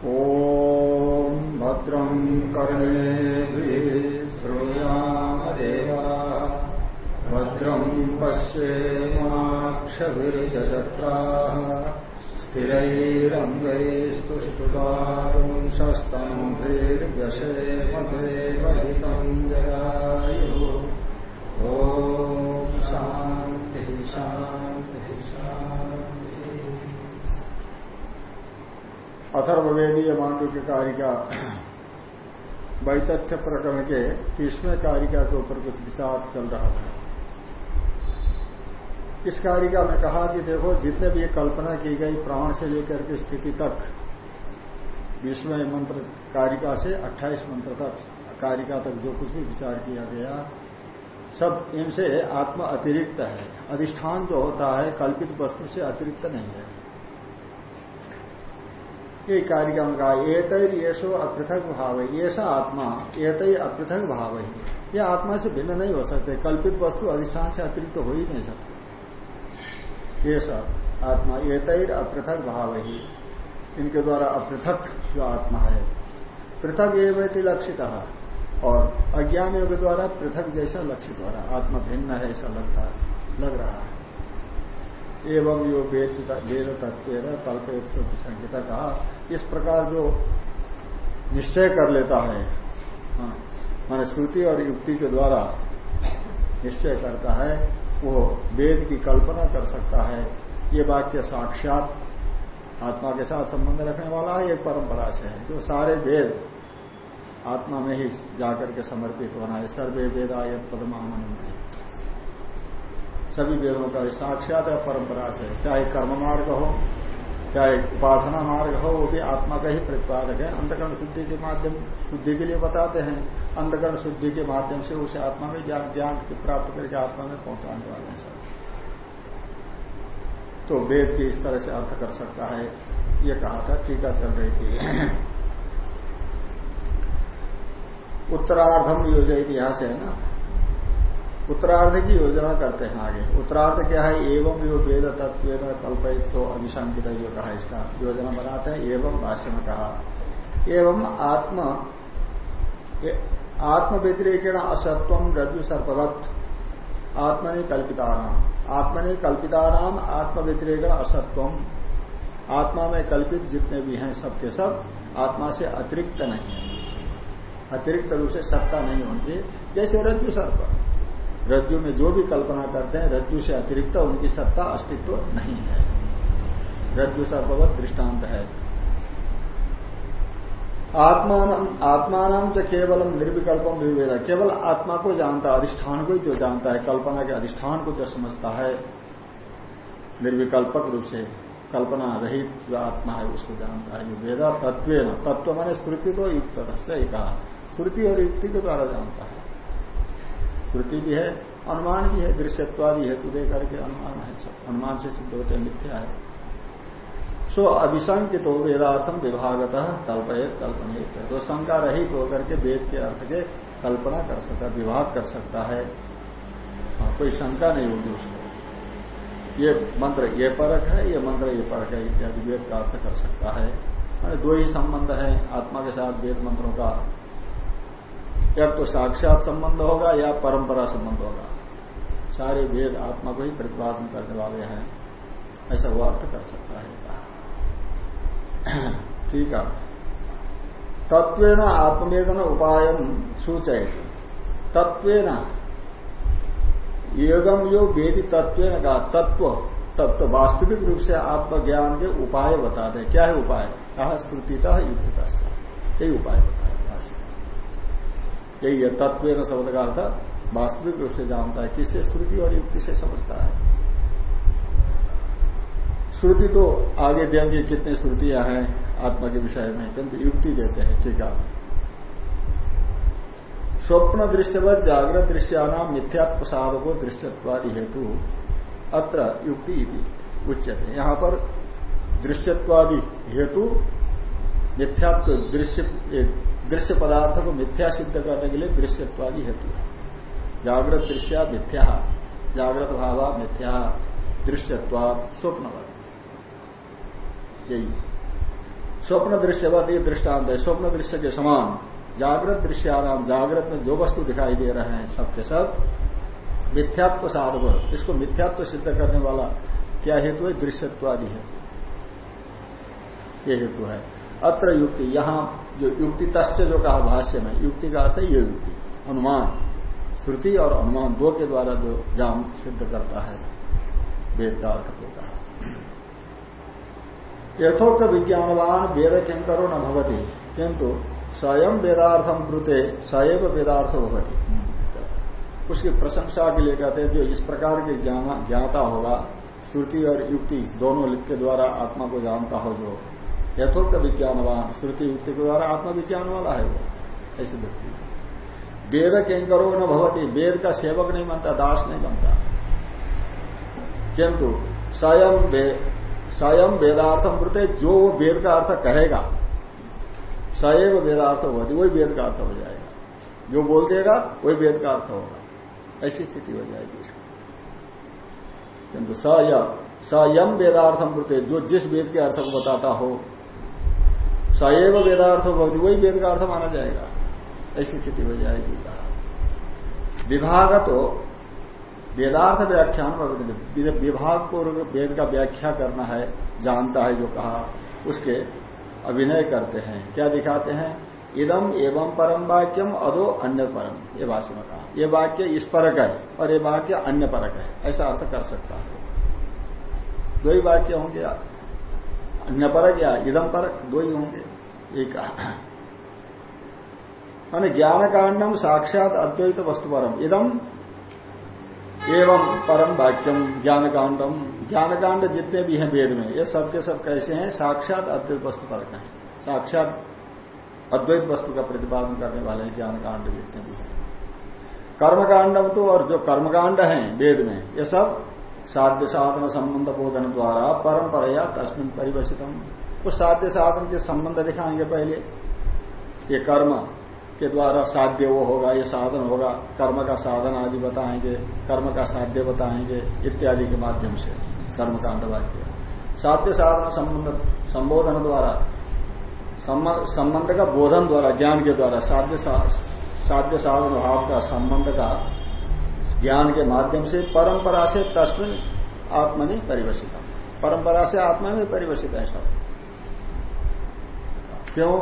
ॐ भद्रम् कर्णेभिः श्रूयामदेवा भद्रम् पश्येमाक्षभिर्यजत्राः स्थिरैरङ्गैस्तुष्टुतारुंशस्तनूभिर्व्यशेमदेवहितम् जयायुः। ॐ शान्तिः शान्तिः शान्तिः। अथर्वेदीय मांडव्य कारिका वैतथ्य प्रकरण के तीसवें कारिका के ऊपर कुछ विचार चल रहा था। इस कारिका में कहा कि देखो, जितने भी ये कल्पना की गई प्राण से लेकर के स्थिति तक, बीसवें मंत्र कारिका से 28 मंत्र तक, कारिका तक जो कुछ भी विचार किया गया, सब इनसे आत्मा अतिरिक्त है। अधिष्ठान जो होता है, कल्पित वस्तु से अतिरिक्त नहीं है। ये कारिका में कहा एतैर येषो अपृथक भाव है ऐसा आत्मा एतई अपृथक भाव। है यह आत्मा से भिन्न नहीं हो सकते, कल्पित वस्तु अधिष्ठान से अतिरिक्त तो हो ही नहीं सकते। ये सब आत्मा, एतैर अपृथक भाव। ही इनके द्वारा अपृथक जो आत्मा है, पृथक एवं लक्षित, और अज्ञानियों के द्वारा पृथक जैसा लक्षित हो रहा आत्मा भिन्न है ऐसा लगता, लग रहा है। एवं यो वेद वेद तत्व कल्पित संहिता कहा इस प्रकार जो निश्चय कर लेता है हाँ, मान श्रुति और युक्ति के द्वारा निश्चय करता है वो वेद की कल्पना कर सकता है। ये वाक्य साक्षात आत्मा के साथ संबंध रखने वाला है एक परंपरा से है। जो सारे वेद आत्मा में ही जाकर के समर्पित होना है सर्वे वेदा वेदाय पदमानंद सभी वेदों का साक्षात है, परंपरा से। चाहे कर्म मार्ग हो, चाहे उपासना मार्ग हो, वो भी आत्मा का ही प्रतिपादक है। अंधकरण शुद्धि के माध्यम, शुद्धि के लिए बताते हैं। अंधकरण शुद्धि के माध्यम से उसे आत्मा में ज्ञान ज्ञान प्राप्त करके आत्मा में पहुँचाने वाले हैं सब। तो वेद की इस तरह से अर्थ कर सकता है। ये कहा था, टीका चल रही थी। उत्तरार्धम योजना इतिहास है ना? उत्तरार्ध की योजना करते हैं आगे। उत्तरार्ध क्या है? एवं यो वेद तत्व कल्पित सो अभिशंकित जो कहा इसका योजना बनाते हैं। एवं भाष्य में कहा। एवं आत्म आत्म व्यतिरेकेण असत्व रज्जु सर्पवत। आत्मनि कल्पिताराम आत्मनि कल्पिताराम आत्म व्यतिरेक असत्व। आत्मा में कल्पित जितने भी हैं सबके सब आत्मा से अतिरिक्त नहीं है। अतिरिक्त रूप से सत्ता नहीं होती जैसे रज्जु सर्प। रज्जु में जो भी कल्पना करते हैं, रज्जु से अतिरिक्त उनकी सत्ता अस्तित्व नहीं है। रज्जु सर्ववत दृष्टांत है। आत्मान आत्मान से केवल निर्विकल्पम विवेद। केवल आत्मा को जानता है, अधिष्ठान को ही जो जानता है, कल्पना के अधिष्ठान को जो समझता है। निर्विकल्पक रूप से कल्पना रहित जो आत्मा है, उसको जानता है वेदा तत्व तत्व मैंने स्मृति तो युक्त सही कहा। स्मृति और युक्ति के द्वारा जानता है। श्रुति भी है अनुमान भी है दृश्यत्वादी हेतु दे करके अनुमान है सब। अनुमान से सिद्ध होते हैं मिथ्या है। सो अभिशंकित हो वेदार्थम विभागत कल्पयत कल्पनित तो शंका रहित होकर के वेद के अर्थ के कल्पना कर सकता विभाग कर सकता है। हाँ, कोई शंका नहीं होगी उसको। ये मंत्र ये परक है ये मंत्र ये परक है इत्यादि वेद का अर्थ कर सकता है। दो ही संबंध है आत्मा के साथ वेद मंत्रों का। या तो साक्षात संबंध होगा या परंपरा संबंध होगा। सारे वेद आत्मा को ही प्रतिपादन करने वाले हैं। ऐसा वो अर्थ कर सकता है। ठीक है। तत्व न आत्मवेदन उपाय सूचय तत्व योगम यो वेदी तत्व का तत्व तत्व वास्तविक रूप से आत्मज्ञान के उपाय बताते क्या है उपाय? कहा श्रुतिता युक्तिता। यही उपाय बताया। यही है तत्व शब्द का अर्थ वास्तविक रूप से जानता है, किससे श्रुति और युक्ति से समझता है। श्रुति तो आगे देंगे कितनी श्रुतियाँ हैं, आत्मा के विषय में, किंतु युक्ति देते हैं, ठीक है। स्वप्न दृश्यवत जागृत दृश्यानाम मिथ्यात्व साधको दृश्यत्वादि हेतु अत्र युक्ति उच्चते यहाँ पर दृश्यत्वादि हेतु मिथ्यात्व दृश्य दृश्य पदार्थ को मिथ्या सिद्ध करने के लिए दृश्यत्वादी हेतु। है जागृत दृश्य मिथ्या, जागृत भाव मिथ्या दृश्यत्वाद स्वप्न यही। स्वप्न दृश्यवत ये दृष्टांत है। स्वप्न दृश्य के समान जागृत दृश्याराम, जागृत में जो वस्तु दिखाई दे रहे हैं सबके सब मिथ्यात्व साधव। इसको मिथ्यात्व सिद्ध करने वाला क्या हेतु है? दृश्यत्व आदि है ये हेतु है। अत्र युक्ति, यहाँ जो युक्ति तस्य जो कहा भाष्य में, युक्ति का अर्थ है ये युक्ति, अनुमान, श्रुति और अनुमान दो के द्वारा जो जाम सिद्ध करता है, वेद का अर्थ को कहा। यथोक्त विज्ञानवान वेद किंकरो न भवती, किंतु स्वयं वेदार्थम ब्रुते सैव वेदार्थ भवती। उसकी प्रशंसा के लिए कहते हैं, जो इस प्रकार के ज्ञाता होगा, श्रुति और युक्ति दोनों के द्वारा आत्मा को जानता हो जो यथोक्त विज्ञानवान, श्रुति युक्ति के द्वारा आत्मा विज्ञान वाला है वो, ऐसे व्यक्ति। वेद किंकरो न भवती, वेद का सेवक नहीं बनता, दास नहीं बनता। किंतु स्वयं स्वयं वेदार्थम प्रति जो वो वेद का अर्थ कहेगा सैव वेदार्थ होती, वही वेद का अर्थ हो जाएगा। जो बोल देगा, वही वेद का अर्थ होगा। ऐसी स्थिति हो जाएगी इसकी। किंतु सयम वेदार्थम प्रति जो जिस वेद के अर्थ को बताता हो सएव वेदार्थ होती वही वेद का अर्थ माना जाएगा। ऐसी स्थिति हो जाएगी। विभाग तो वेदार्थ व्याख्यान विभाग को वेद का व्याख्या करना है, जानता है जो कहा, उसके अभिनय करते हैं। क्या दिखाते हैं? इदम एवं परम वाक्यम अदो अन्य परम ये भाषण में कहा। यह वाक्य इस परक है और ये वाक्य अन्य परक है। ऐसा अर्थ कर सकता है। दो ही वाक्य होंगे। अन्य परक या इदम परक दो ही होंगे। एक मान ज्ञान कांडम साक्षात अद्वैत वस्तु परम इदम एवं परम वाक्यम ज्ञान कांडम ज्ञान कांड जितने भी हैं वेद में, ये सबके सब कैसे हैं? साक्षात अद्वैत वस्तु पर हैं। साक्षात अद्वैत वस्तु का प्रतिपादन करने वाले हैं ज्ञान कांड जितने भी हैं। कर्मकांडम तो और जो कर्मकांड हैं वेद में, ये सब साध्य साधन संबंध बोधन द्वारा परंपरा तस्मिन परिवशितम उस साध्य साधन के संबंध दिखाएँगे पहले। ये कर्म के द्वारा साध्य वो होगा, ये साधन होगा। कर्म का साधन आदि बताएँगे, कर्म का साध्य बताएँगे, इत्यादि के माध्यम से कर्म कांड वाक्य साध्य साधन संबंध, संबोधन द्वारा संबंध का बोधन द्वारा, ज्ञान के द्वारा साध्य साध्य साधन भाव का संबंध का ज्ञान के माध्यम से परंपरा से तस्मिन आत्मा नहीं परिवर्षित परंपरा से आत्मा में परिवर्षित है सब। क्यों?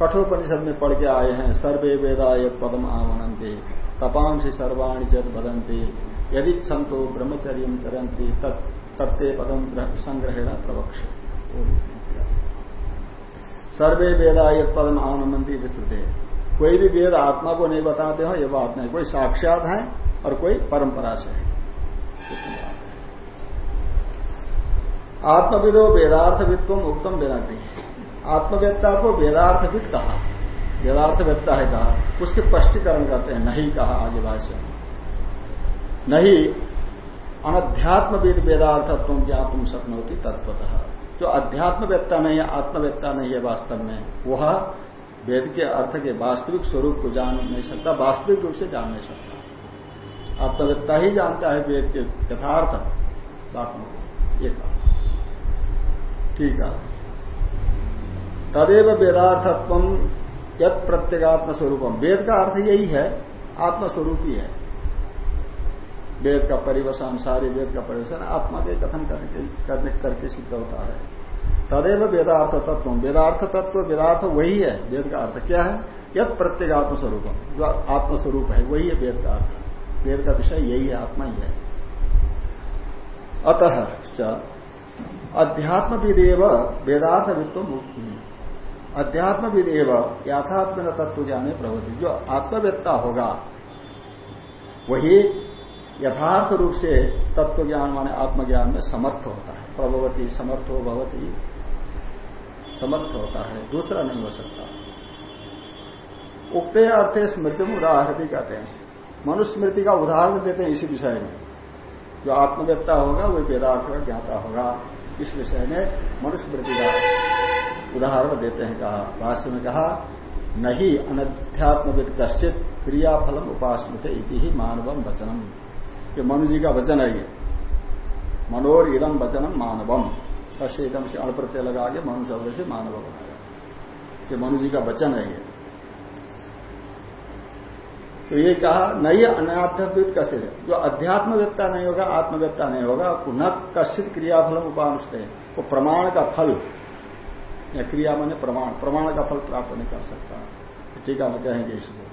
कठोपनिषद में पढ़ के आए हैं, सर्वे वेदा यद पदम आवनंते तपांसी सर्वाणी जद बदंती यदि छंतो ब्रह्मचर्य चरंती तत्ते पदम संग्रहण प्रवक्ष सर्वे वेदा यद पदम आनंदी श्रुते। कोई भी वेद आत्मा को नहीं बताते हो, ये बात नहीं। कोई साक्षात है और कोई परंपरा से है। आत्मविदो वेदार्थवित्व उत्तम वेदांति आत्मवेत्ता को वेदार्थविद कहा। वेदार्थवेत्ता है कहा। उसके स्पष्टीकरण करते हैं, नहीं कहा आगे भाष्य नहीं, अनध्यात्मविद वेदार्थत्व ज्ञापन सकनोती तत्वतः जो अध्यात्मवेत्ता नहीं है, आत्मवेत्ता नहीं है वास्तव में, वह वेद के अर्थ के वास्तविक स्वरूप को जान नहीं सकता, वास्तविक रूप से जान नहीं सकता। आत्मवेत्ता ही जानता है वेद के यथार्थ बातों को। ये कहा। ठीक है। तदेव वेदार्थत्व यद प्रत्येगात्म स्वरूपम वेद का अर्थ यही है, आत्मस्वरूप ही। है वेद का परिवसन, सारे वेद का परिवसन आत्मा के कथन करके करने, करके सिद्ध होता है। तदेव वेदार्थ तत्व वेदार्थ तत्व वेदार्थ वही है, वेद का अर्थ क्या है? यद प्रत्येगात्म स्वरूपम जो आत्मस्वरूप है, वही है वेद का अर्थ। वेद का विषय यही है, आत्मा ही है। अतः अध्यात्म विदेव वेदार्थ वित्व अध्यात्म विदेव याथात्म तत्व ज्ञान प्रवृत्ति। जो आत्मवेत्ता होगा, वही यथार्थ रूप से तत्व ज्ञान माने आत्मज्ञान में समर्थ होता है। प्रभवती समर्थ हो भवती समर्थ होता है, दूसरा नहीं हो सकता। उगते अर्थे स्मृति में उदाहरती कहते हैं। मनुस्मृति का उदाहरण देते हैं इसी विषय में। जो आत्मवेत्ता होगा, वही वेदार्थ का ज्ञाता होगा। इस विषय में मनुस्मृति का उदाहरण देते हैं कहा। भाष्य में कहा, नहीं अनध्यात्मविद कश्चित क्रियाफलम उपासमित इति ही मानवम वचनम। ये मनु जी का वचन है ये। मनोर इदम वचनम मानवम। कश्य से अणप्रत्यय लगा के मनु शब्द से मानव बनाया। ये मनु जी का वचन है ये। तो ये कहा, नहीं कसे जो अध्यात्मवेत्ता नहीं होगा आत्मवेत्ता नहीं होगा न कश्चित क्रियाफल उपानुष्ट है। वो प्रमाण का फल, या क्रिया माने प्रमाण प्रमाण का फल प्राप्त नहीं कर सकता। ठीक है कहेंगे इसको।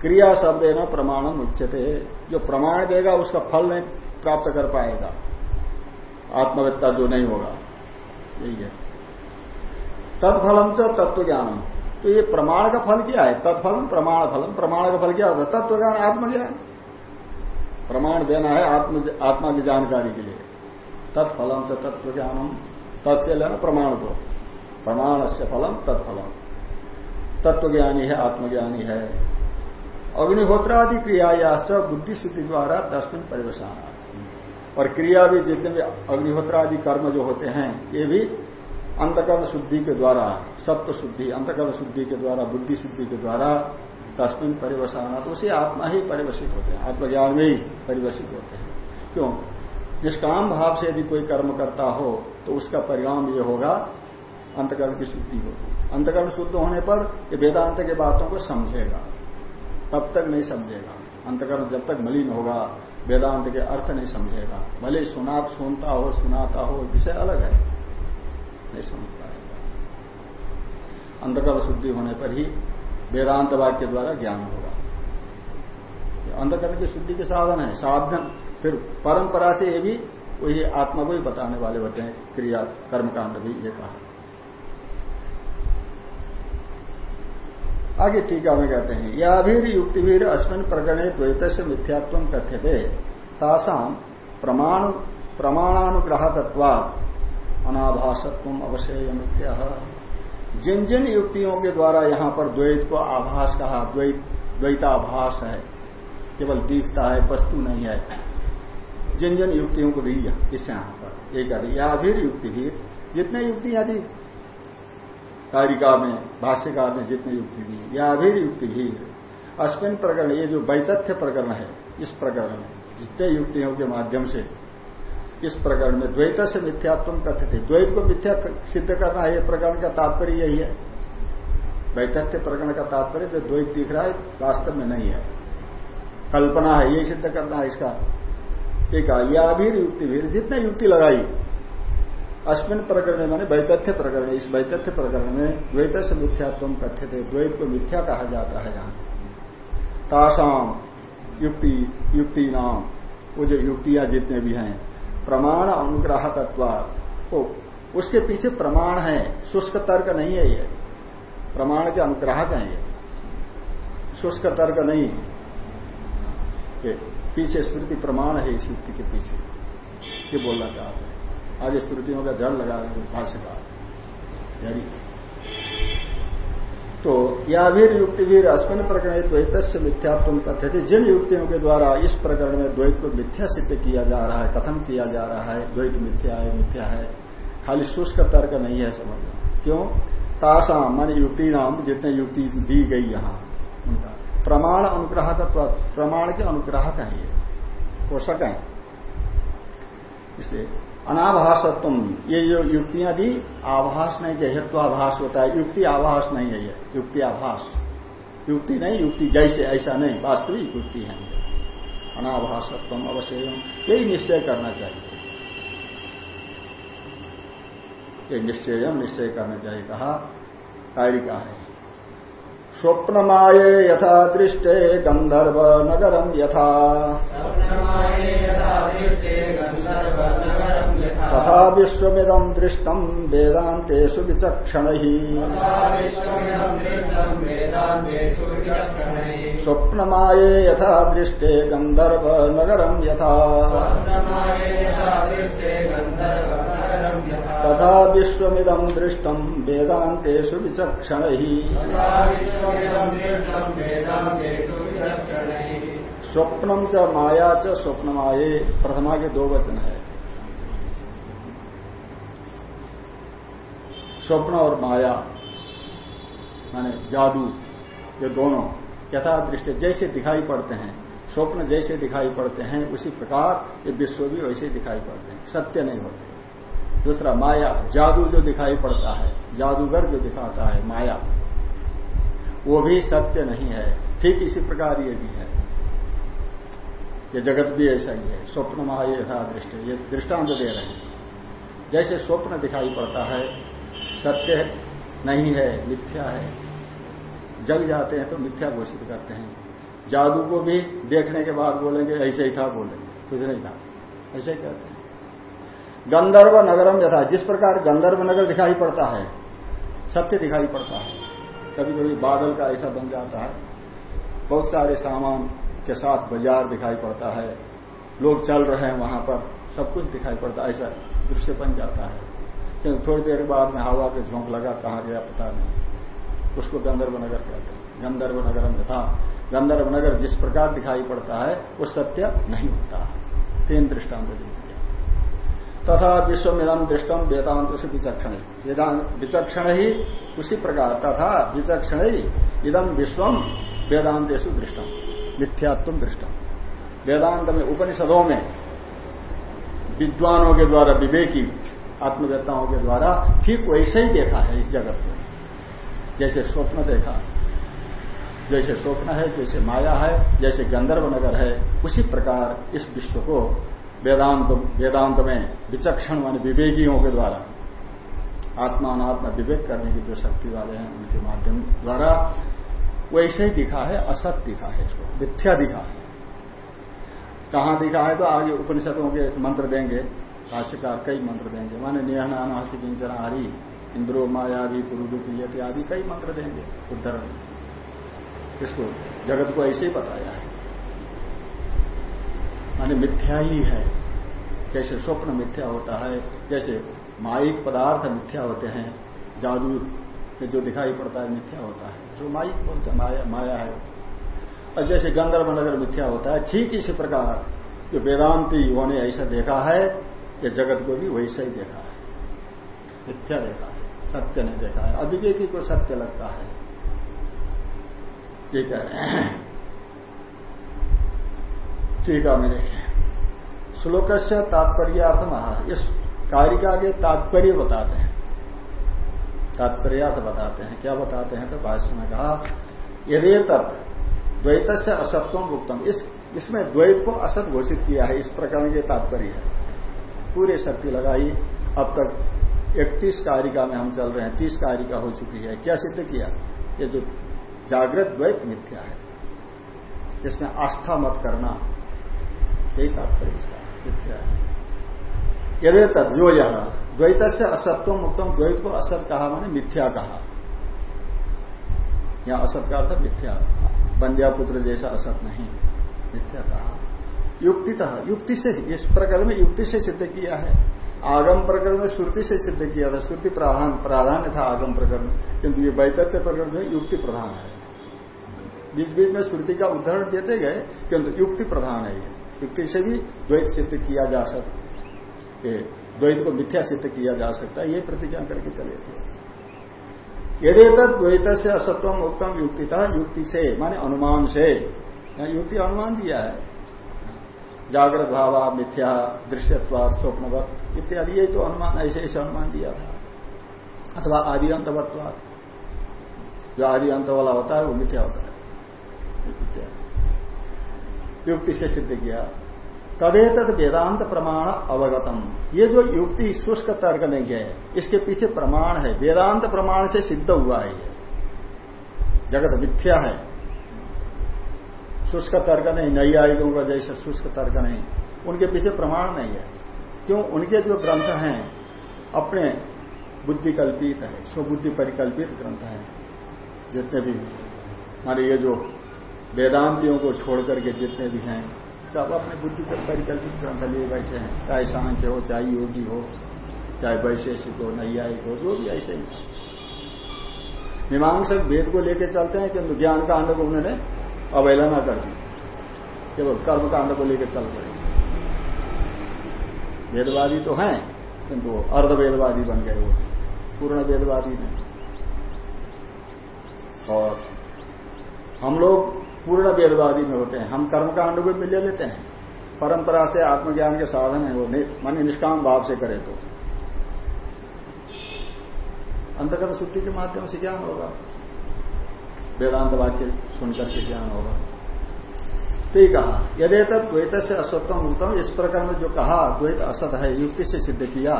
क्रिया शब्द है ना प्रमाण उच्चते जो प्रमाण देगा, उसका फल नहीं प्राप्त कर पाएगा। आत्मवेत्ता जो नहीं होगा। यही है। तत्फलम च तत्व ज्ञानम तो ये प्रमाण का फल क्या है? तत्फलम प्रमाण फलम, प्रमाण का फल क्या होता है तत्व ज्ञान आत्मज्ञान प्रमाण देना है आत्म आत्मा की जानकारी के लिए। तत्फलम से तत्व ज्ञानम तत्से लेना प्रमाण को। प्रमाण से फलम, तत्फलम। तत्वज्ञानी है आत्मज्ञानी है। अग्निहोत्रादि क्रिया या सब बुद्धि सिद्धि द्वारा दसमिन परिवेशान और क्रिया भी जितने भी अग्निहोत्रादि कर्म जो होते हैं, ये भी अंतकर्म शुद्धि के द्वारा, सत्व शुद्धि, अंतकर्म शुद्धि के द्वारा, बुद्धि शुद्धि के द्वारा तस्मिन परिवसाना तो उसे आत्मा ही परिवसित होते हैं, आत्मज्ञान में ही परिवसित होते हैं। क्यों? निष्काम भाव से यदि कोई कर्म करता हो तो उसका परिणाम ये होगा, अंतकर्म की शुद्धि होगी। अंतकर्म शुद्ध होने पर ये वेदांत के बातों को समझेगा। तब तक नहीं समझेगा। अंतकर्म जब तक मलिन होगा, वेदांत के अर्थ नहीं समझेगा। भले सुना, सुनता हो, सुनाता हो, विषय अलग है। नहीं समझ पाएगा। अंधकर्म शुद्धि होने पर ही वेदांत वाक्य द्वारा ज्ञान होगा। अंधकर्म की शुद्धि के साधन है, साधन। फिर परंपरा से ये भी वही आत्मा को ही बताने वाले होते हैं, क्रिया, कर्मकांड भी ये कहा। आगे टीका में कहते हैं या भी युक्तिवीर अस्मिन प्रकरणे द्वैत से मिथ्यात्व कथ्य थे तासाम प्रमाण प्रमाणानुग्रह तत्वाद अनाभासत्व अवश्य जिन जिन युक्तियों के द्वारा यहाँ पर द्वैत को आभास कहा, द्वैत, द्वैताभास है, केवल दिखता है, वस्तु नहीं है, जिन जिन युक्तियों को दी इस यहाँ पर, एक फिर युक्ति भी, जितने युक्ति यदि कारिका में, भाष्यकार ने जितने युक्ति दी, या फिर युक्ति भी अश्विन प्रकरण, ये जो वैतथ्य प्रकरण है, इस प्रकरण में, जितने युक्तियों के माध्यम से इस प्रकरण में? द्वैत से मिथ्यात्व कथित थे द्वैत को मिथ्या सिद्ध करना है प्रकरण का तात्पर्य यही है। वैतथ्य प्रकरण का तात्पर्य जो द्वैत दिख रहा है, वास्तव में नहीं है। कल्पना है यही सिद्ध करना है इसका। एक भी युक्ति भी जितने युक्ति लगाई अश्विन प्रकरण में माने वैतथ्य प्रकरण इस वैतथ्य प्रकरण में द्वैत से मिथ्यात्व कथ्य थे द्वैत को मिथ्या कहा जाता है यहाँ। तासाम युक्ति युक्ति नाम। वो जो युक्तियाँ जितने भी हैं प्रमाण अनुग्रह तत्व तो उसके पीछे प्रमाण है, शुष्क तर्क नहीं है ये। प्रमाण के अनुग्राहक है ये। शुष्क तर्क नहीं। ये पीछे श्रुति प्रमाण है इस युक्ति के पीछे। ये बोलना चाहते हैं। आगे श्रुतियों का जड़ लगा भाष्य का। तो या भी युक्तिवीर अस्मिन प्रकरण द्वैत से मिथ्यात्व कथ्य थे जिन युक्तियों के द्वारा इस प्रकरण में द्वैत को मिथ्या सिद्ध किया जा रहा है, कथन किया जा रहा है, द्वैत मिथ्या है मिथ्या है, खाली शुष्क तर्क नहीं है समझना क्यों? तासाम मान युक्ति नाम जितने युक्ति दी गई यहाँ, उनका। प्रमाण अनुग्रह प्रमाण के अनुग्राहक है पोषक है। इसलिए अनाभासत्व ये जो युक्तियाँ दी आभास नहीं के हेत्वाभास होता है। युक्ति आभास नहीं है ये। युक्ति आभास। युक्ति नहीं, युक्ति जैसे ऐसा नहीं। वास्तविक युक्ति है। अनाभासत्व अवश्य यही निश्चय करना चाहिए। ये निश्चय निश्चय करना चाहिए। कहा, कारिका है। स्वप्न स्वप्नमाये यथा दृष्टे गंधर्व नगरम यथा तथा विश्वमिदं दृष्टम वेदांतेषु विचक्षण। ही स्वप्नमाये यथा दृष्टे गंधर्व नगरम यथा। तथा विश्वमिदं दृष्टम वेदांतेषु विचक्षण। ही स्वप्नम च माया च स्वप्नमाये। प्रथमा के दो वचन है। स्वप्न और माया, माने जादू, ये दोनों यथा दृष्टि जैसे दिखाई पड़ते हैं, स्वप्न जैसे दिखाई पड़ते हैं, उसी प्रकार ये विश्व भी वैसे दिखाई पड़ते हैं, सत्य नहीं होते। दूसरा, माया, जादू जो दिखाई पड़ता है, जादूगर जो दिखाता है माया, वो भी सत्य नहीं है, ठीक इसी प्रकार ये भी है। ये जगत भी ऐसा ही है, स्वप्न महा यथा दृष्टि ये दृष्टांत दे रहे हैं। जैसे स्वप्न दिखाई पड़ता है सत्य है, नहीं है, मिथ्या है। जग जाते हैं तो मिथ्या घोषित करते हैं। जादू को भी देखने के बाद बोलेंगे, ऐसे ही था बोलेंगे। कुछ नहीं था। ऐसे ही कहते हैं। गंधर्व नगरम यथा। जिस प्रकार गंधर्व नगर दिखाई पड़ता है, सत्य दिखाई पड़ता है कभी कभी बादल का ऐसा बन जाता है। बहुत सारे सामान के साथ बाज़ार दिखाई पड़ता है। लोग चल रहे हैं वहाँ पर, सब कुछ दिखाई पड़ता है, ऐसा दृश्य बन जाता है। क्योंकि थोड़ी देर बाद में हवा के झोंक लगा, कहा गया पता नहीं। उसको गंधर्व नगर कहते हैं। गंधर्व नगर था। गंधर्व नगर जिस प्रकार दिखाई पड़ता है, वो सत्य नहीं होता। तीन दृष्टांत तथा विश्व इदम दृष्टम वेदांत से विचक्षण। विचक्षण ही उसी प्रकार। तथा विचक्षण ही इदम विश्वम वेदांतेशु दृष्टम मिथ्यात्व दृष्टम वेदांत में उपनिषदों में विद्वानों के द्वारा विवेकी आत्मवेत्ताओं के द्वारा ठीक वैसे ही देखा है इस जगत को। जैसे स्वप्न देखा, जैसे स्वप्न है, जैसे माया है, जैसे गंधर्व नगर है, उसी प्रकार इस विश्व को वेदांत वेदांत में विचक्षण मान विवेकियों के द्वारा, आत्मा अनात्मा विवेक करने की जो शक्ति वाले हैं, उनके माध्यम द्वारा वैसे ही दिखा है, असत दिखा है इसको, मिथ्या दिखा है। कहाँ दिखा है तो आगे उपनिषदों के मंत्र देंगे भाष्यकार कई मंत्र देंगे। माने नेह निहना किंचना आदि इंद्रो मायावी पुरुदुपीयते आदि कई मंत्र देंगे उद्धरण। इसको जगत को ऐसे ही बताया है। माने मिथ्या ही है। जैसे स्वप्न मिथ्या होता है, जैसे माइक पदार्थ मिथ्या होते हैं, जादू में जो दिखाई पड़ता है मिथ्या होता है, जो माइक बोलते माया माया है। और जैसे गंधर्व नगर मिथ्या होता है, ठीक इसी प्रकार जो वेदांति ने ऐसा देखा है कि जगत को भी वैसा ही देखा है। मिथ्या देखा है, सत्य नहीं देखा है, अविवेकी को सत्य लगता है। ये रहे हैं। ठीक है देखें। श्लोक से तात्पर्यार्थ इस कारिका के तात्पर्य बताते हैं। तात्पर्यार्थ बताते हैं। क्या बताते हैं? तो भाष्य में कहा यदि तत् द्वैत से असत्वम उत्तम इस, इसमें द्वैत को असत घोषित किया है, इस प्रकरण के तात्पर्य है। पूरे शक्ति लगाई। अब तक इकतीस कारिका में हम चल रहे हैं। तीस कारिका हो चुकी है। क्या सिद्ध किया? ये जो जागृत द्वैत मिथ्या है, इसमें आस्था मत करना। यही तात्पर्य इसका मिथ्या है। यदि तद जो यह द्वैत से असत्व मुक्तम द्वैत को असत कहा मैंने मिथ्या कहा। यहाँ असत का अर्थ मिथ्या। बंध्या पुत्र जैसा असत नहीं, मिथ्या कहा। युक्तितः, युक्ति से इस प्रकरण में युक्ति से सिद्ध किया है। आगम प्रकरण में श्रुति से सिद्ध किया था, श्रुति प्राधान प्राधान्य था आगम प्रकरण किंतु ये वैतथ्य प्रकरण में युक्ति प्रधान है। बीच बीच में श्रुति का उदाहरण देते गए, किंतु युक्ति प्रधान है युक्ति से भी द्वैत सिद्ध किया जा सकता द्वैत को मिथ्या सिद्ध किया जा सकता है, ये प्रतिज्ञा करके चले थे। यदि तक द्वैत से असत्वम उत्तम युक्ति था युक्ति से, माने अनुमान से। युक्ति अनुमान दिया है। जागृत भावा मिथ्या दृश्यत्वाद स्वप्नवत इत्यादि। ये तो अनुमान ऐसे ऐसे अनुमान दिया था। अथवा आदि अंतवत्वा जो आदि अंत वाला होता है, वो मिथ्या होता है। युक्ति से सिद्ध किया। तदेत वेदांत प्रमाण अवगतम। ये जो युक्ति शुष्क तर्क नहीं है इसके पीछे प्रमाण है। वेदांत प्रमाण से सिद्ध हुआ है ये। जगत मिथ्या है। शुष्क तर्क नहीं, नई आयुगों का जैसे शुष्क तर्क नहीं। उनके पीछे प्रमाण नहीं है। क्यों? उनके जो ग्रंथ हैं, अपने बुद्धि कल्पित है, स्वबुद्धि परिकल्पित ग्रंथ हैं। जितने भी हमारे ये जो वेदांतियों को छोड़ करके जितने भी हैं, सब अपने बुद्धि परिकल्पित ग्रंथ लिए बैठे हैं। चाहे सांख्य हो, चाहे योगी हो, चाहे वैशेषिक हो नैयायिक हो, जो भी ऐसे ही मीमांसक वेद को लेकर चलते हैं किंतु ज्ञान कांड को उन्होंने अवहेलना कर दी केवल कर्म कांड को लेकर चल पड़े। वेदवादी तो हैं, किंतु अर्ध वेदवादी बन गए वो। पूर्ण वेदवादी नहीं। और हम लोग पूर्ण वेदवादी में होते हैं। हम कर्म कांड को भी ले लेते हैं। परंपरा से आत्मज्ञान के साधन है वो। मन निष्काम भाव से करे तो। अंतर्गत शुद्धि के माध्यम से ज्ञान होगा? वेदांत वाक्य सुनकर के ज्ञान होगा। तो ही कहा यदि तब द्वैत से असत्वम उत्तम इस प्रकार में जो कहा, द्वैत असत है, युक्ति से सिद्ध किया।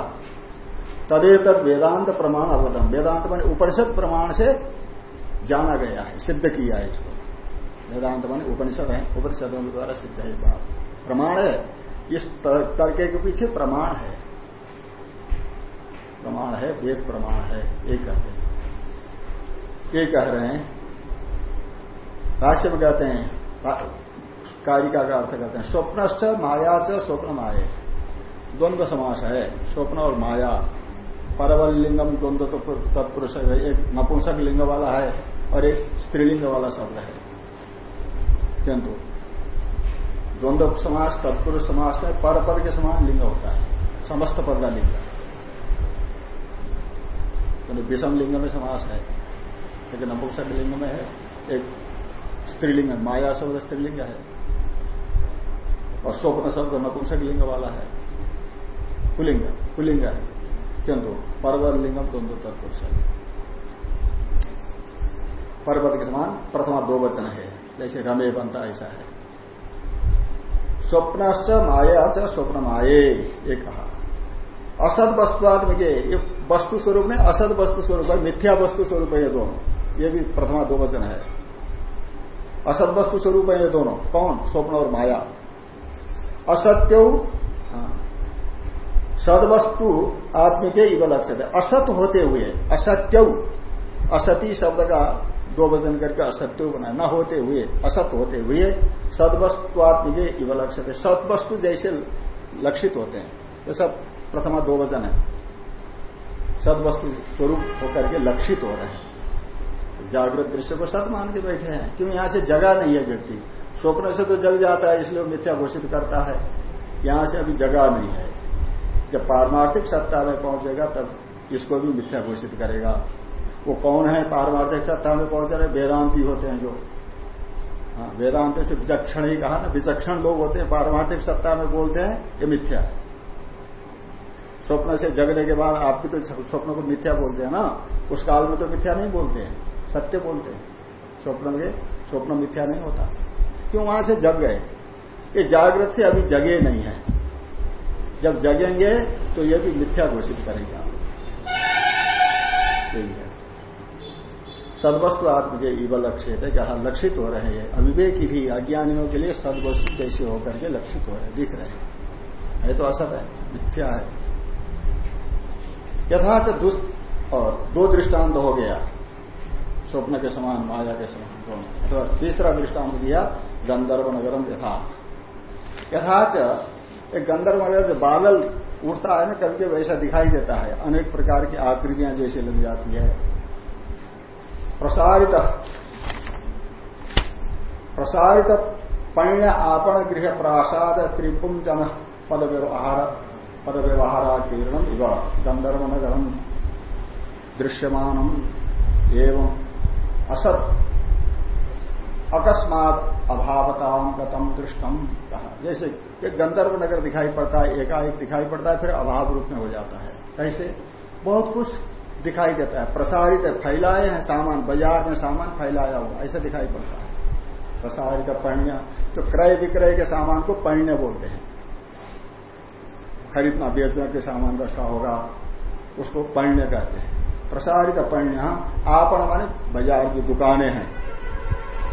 तदेत वेदांत प्रमाण अवगतम। वेदांत मान उपनिषद प्रमाण से जाना गया है, सिद्ध किया है इसको। वेदांत मान उपनिषद है, उपनिषदों के द्वारा सिद्ध है बात। प्रमाण है, इस तर्क के पीछे प्रमाण है। प्रमाण है, वेद प्रमाण है, ये कहते हैं। ये कह रहे हैं भाष्य में कहते हैं कारिका का अर्थ करते हैं? स्वप्नश्च माया च स्वप्न माये द्वंद्व समास है, स्वप्न और माया। परवल लिंगम द्वंद्व तत्पुरुष है, एक नपुंसक लिंग वाला है और एक स्त्रीलिंग वाला शब्द है। किंतु द्वंद्व समास, तत्पुरुष समास में पर पद के समान लिंग होता है, समस्त पद का लिंग। विषम लिंग में समास है लेकिन नपुंसक लिंग में है, एक स्त्रीलिंग माया शब्द स्त्रीलिंग है। और स्वप्न शब्द नपुंसक लिंग वाला है। पुलिंग पुलिंग है, किंतु पर्वत लिंगम द्वंद्व तत्पुरुष है पर्वत के समान प्रथमा दो वचन है, जैसे रमे बनता ऐसा है। स्वप्नश्च माया च स्वप्न माये, ये कहा। असद वस्तुआत्म के ये वस्तु स्वरूप में असद वस्तु स्वरूप है, मिथ्या वस्तु स्वरूप है ये दोनों। ये भी प्रथमा दो वचन है। असद वस्तु स्वरूप है ये दोनों। कौन? स्वप्न और माया। असत्य हाँ। सदवस्तु आत्म के इव लक्ष्य है। असत होते हुए, असत्य असती शब्द का दो वज़न करके असत्य बना न होते हुए, असत होते हुए सदवस्तुआत्मिके इव लक्षित है। सदवस्तु जैसे लक्षित होते हैं। ये सब प्रथमा दो वज़न है। सदवस्तु स्वरूप होकर के लक्षित हो रहे हैं। जागृत दृश्य को सद मान के बैठे हैं। क्यों यहाँ से जगह नहीं है व्यक्ति? स्वप्न से तो जग जाता है, इसलिए मिथ्या घोषित करता है। यहाँ से अभी जगह नहीं है। जब पारमार्थिक सत्ता में पहुंचेगा, तब इसको भी मिथ्या घोषित करेगा। वो कौन है पारमार्थिक सत्ता में पहुँच रहे? वेदांति होते हैं जो। हाँ वेदांत से विचक्षण ही कहा ना, विचक्षण लोग होते हैं, पारमार्थिक सत्ता में बोलते हैं, ये मिथ्या है। स्वप्न से जगने के बाद आप भी तो स्वप्न को मिथ्या बोलते हैं ना? उस काल में तो मिथ्या नहीं बोलते हैं। सत्य बोलते हैं। स्वप्न के, स्वप्न मिथ्या नहीं होता। क्यों वहाँ से जग गए? ये जागृत से अभी जगे नहीं है। जब जगेंगे तो ये भी मिथ्या घोषित करेगा सदवस्तु आत्म के इव लक्ष्य है, जहाँ लक्षित हो रहे हैं। अविवेकी भी अज्ञानियों के लिए सदवस्तु जैसे होकर के लक्षित हो रहे दिख रहे हैं। है तो असत है, मिथ्या है। यथाच दुष्ट और दो दृष्टांत हो गया। स्वप्न के समान, माया के समान दोनों अथवा तीसरा दृष्टांत दिया, गंधर्व नगरम यथा यथाच एक गंधर्व नगर जो बादल उठता है ना कभी कभी ऐसा दिखाई देता है। अनेक प्रकार की आकृतियाँ जैसे लग जाती है। प्रसारित प्रसारित पैण्य आपण गृह प्रासाद त्रिपुम जन पद व्यवहार पद व्यवहार किरणम इव। गंधर्व नगरम दृश्यमान एवं असत। अकस्मात अभावताम गतम दृष्टम कहा जैसे एक गंधर्व नगर दिखाई पड़ता है, एकाएक दिखाई पड़ता है, फिर अभाव रूप में हो जाता है। कैसे बहुत कुछ दिखाई देता है। प्रसारित है फैलाए हैं सामान, बाज़ार में सामान फैलाया हुआ, ऐसा दिखाई पड़ता है। प्रसारित पण्य तो क्रय विक्रय के सामान को पण्य बोलते हैं। खरीदना, बेचना के सामान रखा होगा, उसको पण्य कहते हैं। प्रसारित पण्य आपण माने बाज़ार की दुकानें हैं।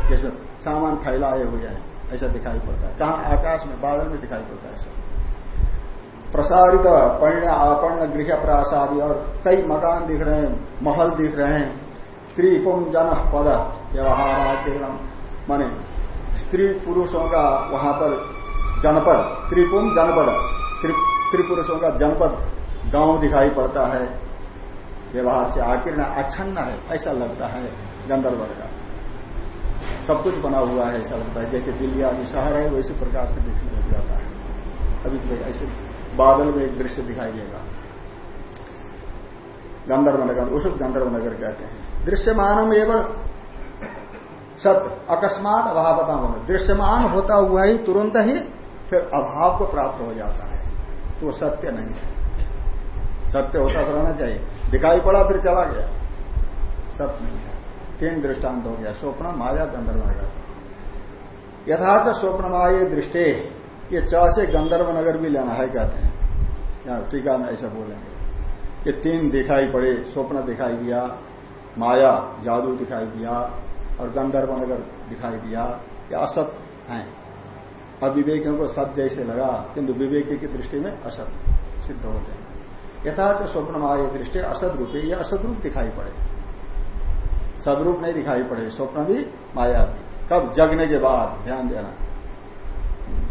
जैसे सामान फैलाए हुए हैं, ऐसा दिखाई पड़ता है। कहा? आकाश में, बादल में दिखाई पड़ता है ऐसा। प्रसारित पण्य आपर्ण गृह प्रासादी और कई मकान दिख रहे हैं, महल दिख रहे हैं। स्त्रीपुम जन पद व्यवहार माने स्त्री पुरुषों का वहाँ पर जनपद त्रिपुम जनपद त्रिपुरुषों का जनपद गाँव दिखाई पड़ता है। व्यवहार से आकीर्ण अच्छन्न है, ऐसा लगता है गंधर्व का। सब कुछ बना हुआ है, ऐसा लगता है। जैसे दिल्ली आदि शहर है, वैसे प्रकार से दिखने लग जाता है। अभी ऐसे बादल में एक दृश्य दिखाई देगा। गंधर्व नगर, उस गंधर्व नगर कहते हैं। दृश्यमान एवं सत्य अकस्मात अभावता होना दृश्यमान होता हुआ ही तुरंत ही फिर अभाव को प्राप्त हो जाता है। तो सत्य नहीं है। सत्य होता तो रहना चाहिए। दिखाई पड़ा, फिर चला गया। सत्य नहीं है। तीन दृष्टांत हो गया। स्वप्न माया गंधर्व नगर यथाच स्वप्न माया दृष्टि, ये च से गंधर्व नगर भी लेना है, कहते हैं। यहाँ टीका में ऐसा बोलेंगे। ये तीन दिखाई पड़े, स्वप्न दिखाई दिया, माया जादू दिखाई दिया, और गंधर्व नगर दिखाई दिया। ये असत है। अविवेकियों को सत जैसे लगा, किंतु विवेकी की दृष्टि में असत, सिद्ध होते हैं यथाच स्वप्न माया दृष्टि असद रूप ये असद रूप दिखाई पड़े। सदरूप नहीं दिखाई पड़े, स्वप्न भी माया भी। कब? जगने के बाद, ध्यान देना।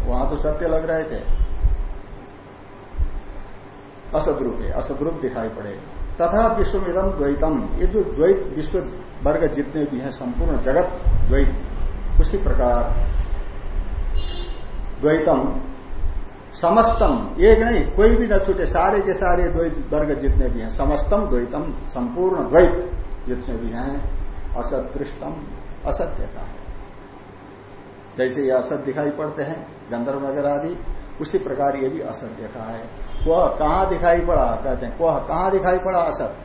वहाँ तो सत्य लग रहे थे। असदरूप है असदरूप दिखाई पड़े। तथा विश्वमिदम द्वैतम। ये जो द्वैत विश्व वर्ग जितने भी हैं, संपूर्ण जगत द्वैत, उसी प्रकार। द्वैतम समस्तम एक नहीं, कोई भी न छूटे, सारे के सारे द्वैत वर्ग जितने भी हैं समस्तम द्वैतम, संपूर्ण द्वैत जितने भी हैं असत दृष्टम असत्यता। है जैसे ये असत दिखाई पड़ते हैं, गंधर्व नगर आदि, उसी प्रकार ये भी असत देखा है। वह कहाँ दिखाई पड़ा, कहते हैं, वह कहाँ दिखाई पड़ा असत?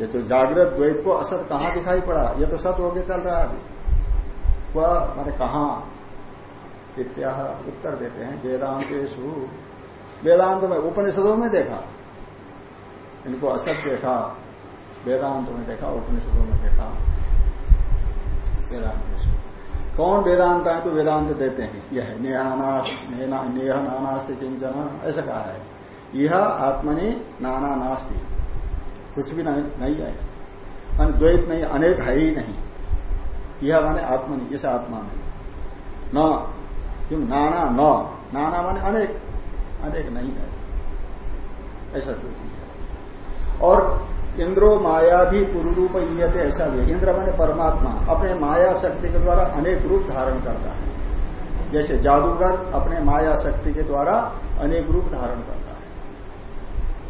ये तो जागृत द्वैत को असत कहाँ दिखाई पड़ा? ये तो सत होके चल रहा है अभी। वह, मैंने कहा? इत्या उत्तर देते हैं वेदांतेशु वेदांत में उपनिषदों में देखा। इनको असत देखा वेदांत में देखा उपनिषदों में देखा। वेदांतेशु कौन वेदांत है तो वेदांत देते हैं। यह नेहानाश नेह नानास्ति किंचन ऐसा कहा है। यह आत्मनि नाना नास्ति। कुछ भी नहीं, नहीं है। मान द्वैत नहीं अनेक है ही नहीं। यह माने आत्मनि इस आत्मा में। न क्यों नाना, न। नाना माने अनेक। अनेक नहीं है। ऐसा स्थिति है। और इंद्रो माया भी पुरु रूप ईयते ऐसा भी इंद्र माने परमात्मा। अपने माया शक्ति के द्वारा अनेक रूप धारण करता है। जैसे जादूगर अपने माया शक्ति के द्वारा अनेक रूप धारण करता है।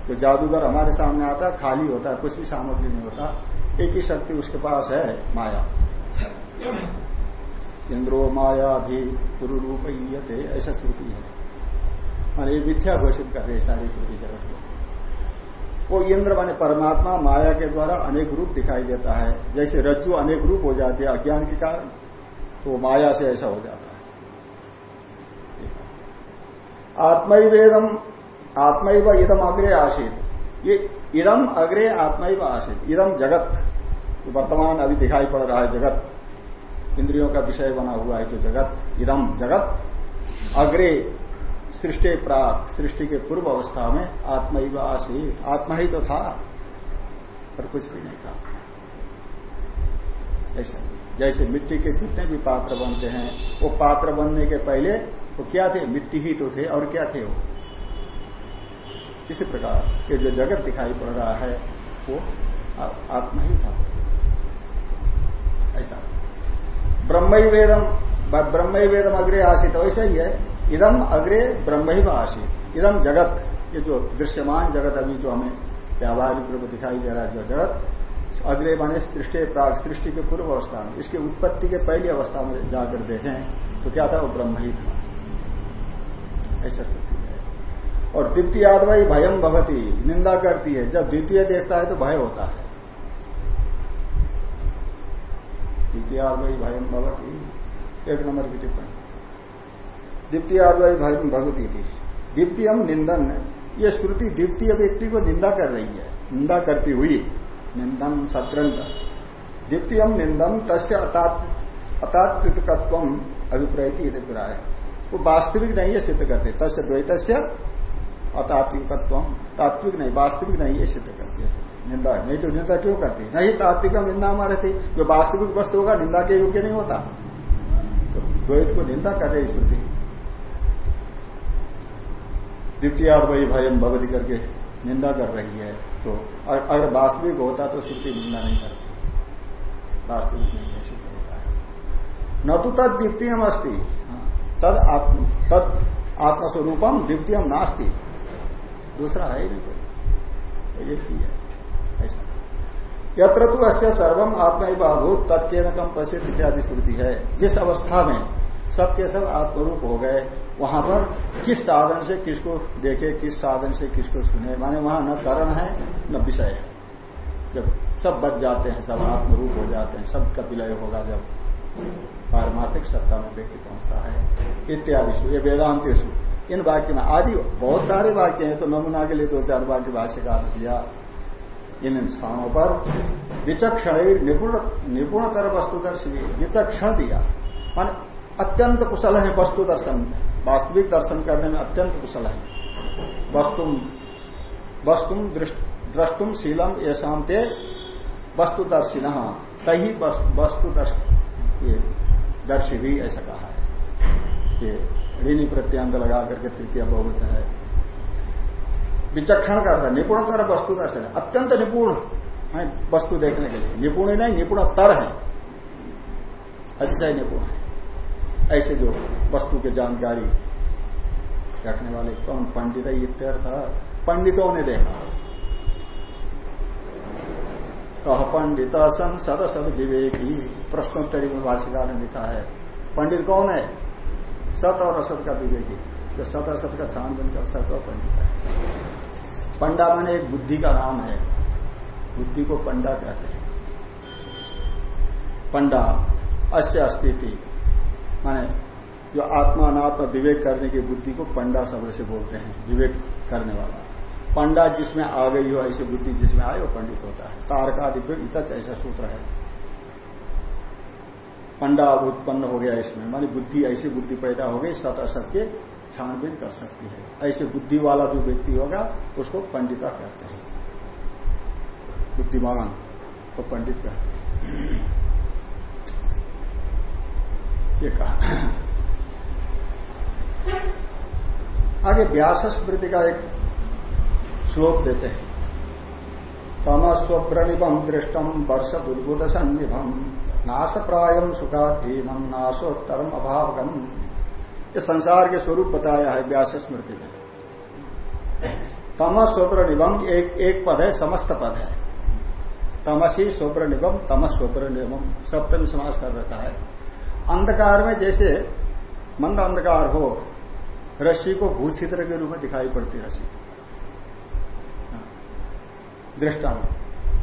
तो जादूगर हमारे सामने आता खाली होता है, कुछ भी सामग्री नहीं होता। एक ही शक्ति उसके पास है, माया। इंद्रो माया भी गुरु रूप ईयते ऐसा श्रुति है। मान ये मिथ्या घोषित कर रहे सारी श्रुति जगत को। वो इंद्र माने परमात्मा माया के द्वारा अनेक रूप दिखाई देता है। जैसे रज्जु अनेक रूप हो जाती है अज्ञान के कारण तो माया से ऐसा हो जाता है। आत्मवेदम, आत्मैव इदम अग्रे आशित ये इदम अग्रे आत्मैव आशित इदम जगत, वर्तमान अभी दिखाई पड़ रहा है जगत। इंद्रियों का विषय बना हुआ है जो जगत इदम जगत। अग्रे सृष्टि प्राप्त, सृष्टि के पूर्व अवस्था में आत्मा ही आसित आत्मा ही तो था, पर कुछ भी नहीं था। ऐसा। जैसे मिट्टी के जितने भी पात्र बनते हैं, वो पात्र बनने के पहले वो क्या थे? मिट्टी ही तो थे, और क्या थे वो? इसी प्रकार ये जो जगत दिखाई पड़ रहा है, वो आत्मा ही था। ऐसा। ब्रह्म वेदम ब्रह्म वेदम अग्रे आसित। वैसा ही है इदम अग्रे ब्रह्म ही आशित इदम जगत, ये जो दृश्यमान जगत अभी जो हमें व्यावहारिक रूप दिखाई दे रहा है, जो जगत, अग्रे माने सृष्टि प्राग सृष्टि के पूर्व अवस्था में, इसकी उत्पत्ति के पहली अवस्था में जाकर देखें तो क्या था? वो ब्रह्म ही था। ऐसा स्थिति है। और द्वितीय आदवाई भयम भगती निंदा करती है। जब द्वितीय देखता है तो भय होता है। द्वितीय आदवाई भयम भगती एक नंबर की टिप्पणी। द्वितीय भगवती थी द्वितीयम निंदन। ये श्रुति द्वितीय व्यक्ति को निंदा कर रही है। निंदा करती हुई। निंदन सत्रंत द्वितीयम निंदन तस्य अतात्विकत्व अभिप्राय अभिप्राय वो वास्तविक नहीं है, सिद्ध करते। तस्य द्वैत अतात्विकत्व तात्विक नहीं, वास्तविक नहीं है, सिद्ध करती है। निंदा नहीं तो निंदा क्यों करती? नहीं तात्विक निंदा हमारे थी। जो वास्तविक वस्तु होगा निंदा के योग्य नहीं होता। तो द्वैत को निंदा कर रही श्रुति। द्वितीय वही भयम भगवती करके निंदा कर रही है। तो अगर वास्तविक होता तो श्रुति निंदा नहीं करती। वास्तविक नहीं है सिद्ध होता है। न तो तद द्वितीय अस्ति। हाँ, तद तद आत्मस्वरूपम द्वितीय नास्ती। दूसरा है ही नहीं कोई। तो एक ही है ऐसा। यत्र तो अश्य सर्वम आत्मा बाभूत तत्के न कम इत्यादि श्रुति है। जिस अवस्था में सब के सब आत्मरूप हो गए, वहाँ पर किस साधन से किसको देखे, किस साधन से किसको सुने, माने वहाँ न करण है, न विषय है। जब सब बच जाते हैं, सब आत्मरूप हो जाते हैं सबका विलय होगा जब पारमार्थिक सत्ता में व्यक्ति पहुँचता है। इत्यादि ये वेदांतेशु इन वाक्य में आदि बहुत सारे वाक्य हैं तो नमूना के लिए दो चार वाक्य भाष्यकार दिया। इन इन स्थानों पर विचक्षण निपुण निपुणतर वस्तुदर्शी विचक्षण दिया मान अत्यंत कुशल है वस्तु दर्शन। वास्तविक दर्शन करने में अत्यंत कुशल है। वस्तुम द्रष्टुम शीलम ऐसा वस्तुदर्शी न कही वस्तु दर्शी भी ऐसा कहा है। ये ऋणी प्रत्यांग लगा करके तृतीय बहुवचन है। विचक्षण का अर्थ निपुणतर वस्तु दर्शन अत्यंत निपुण है वस्तु देखने के लिए। निपुण ही नहीं निपुणतर है। अतिशय निपुण है। ऐसे जो वस्तु की जानकारी रखने वाले कौन? पंडित है पंडितों ने देखा। कह पंडित सन सद सद विवेकी। प्रश्नोत्तरी में भाषिका ने लिखा है। पंडित कौन है? सत और असत का विवेकी। जो सत असत का छानबीन कर सत और पंडित है। पंडा माने एक बुद्धि का नाम है। बुद्धि को पंडा कहते हैं। पंडा, अस्य अस्थिति माने जो आत्मा अनात्मा विवेक करने की बुद्धि को पंडा शब्द से बोलते हैं, विवेक करने वाला। पंडा जिसमें आ गई हो, ऐसी बुद्धि जिसमें आए, वो पंडित होता है। तारकादिव्य इतच ऐसा सूत्र है। पंडा उत्पन्न हो गया इसमें, मानी बुद्धि, ऐसी बुद्धि पैदा हो गई, सत असत के छानबीन कर सकती है। ऐसे बुद्धि वाला जो व्यक्ति होगा, उसको पंडिता कहते हैं। बुद्धिमान को पंडित कहते हैं। ये कहा। आगे व्यास स्मृति का एक श्लोक देते हैं। तमस्वप्रणिभम दृष्टम वर्ष बुद्भुत सन्निभम नाश प्रायम सुखा धीमम नाशोत्तरम अभावगम। ये संसार के स्वरूप बताया है, व्यास स्मृति में। तमस स्वप्र निगम एक एक पद है, समस्त पद है। तमसी स्वप्र निगम तमस स्वप्र निगम सप्तम समास कर रखा है। अंधकार में जैसे मंद अंधकार हो रस्सी को भूचित्र के रूप में दिखाई पड़ती रस्सी दृष्टम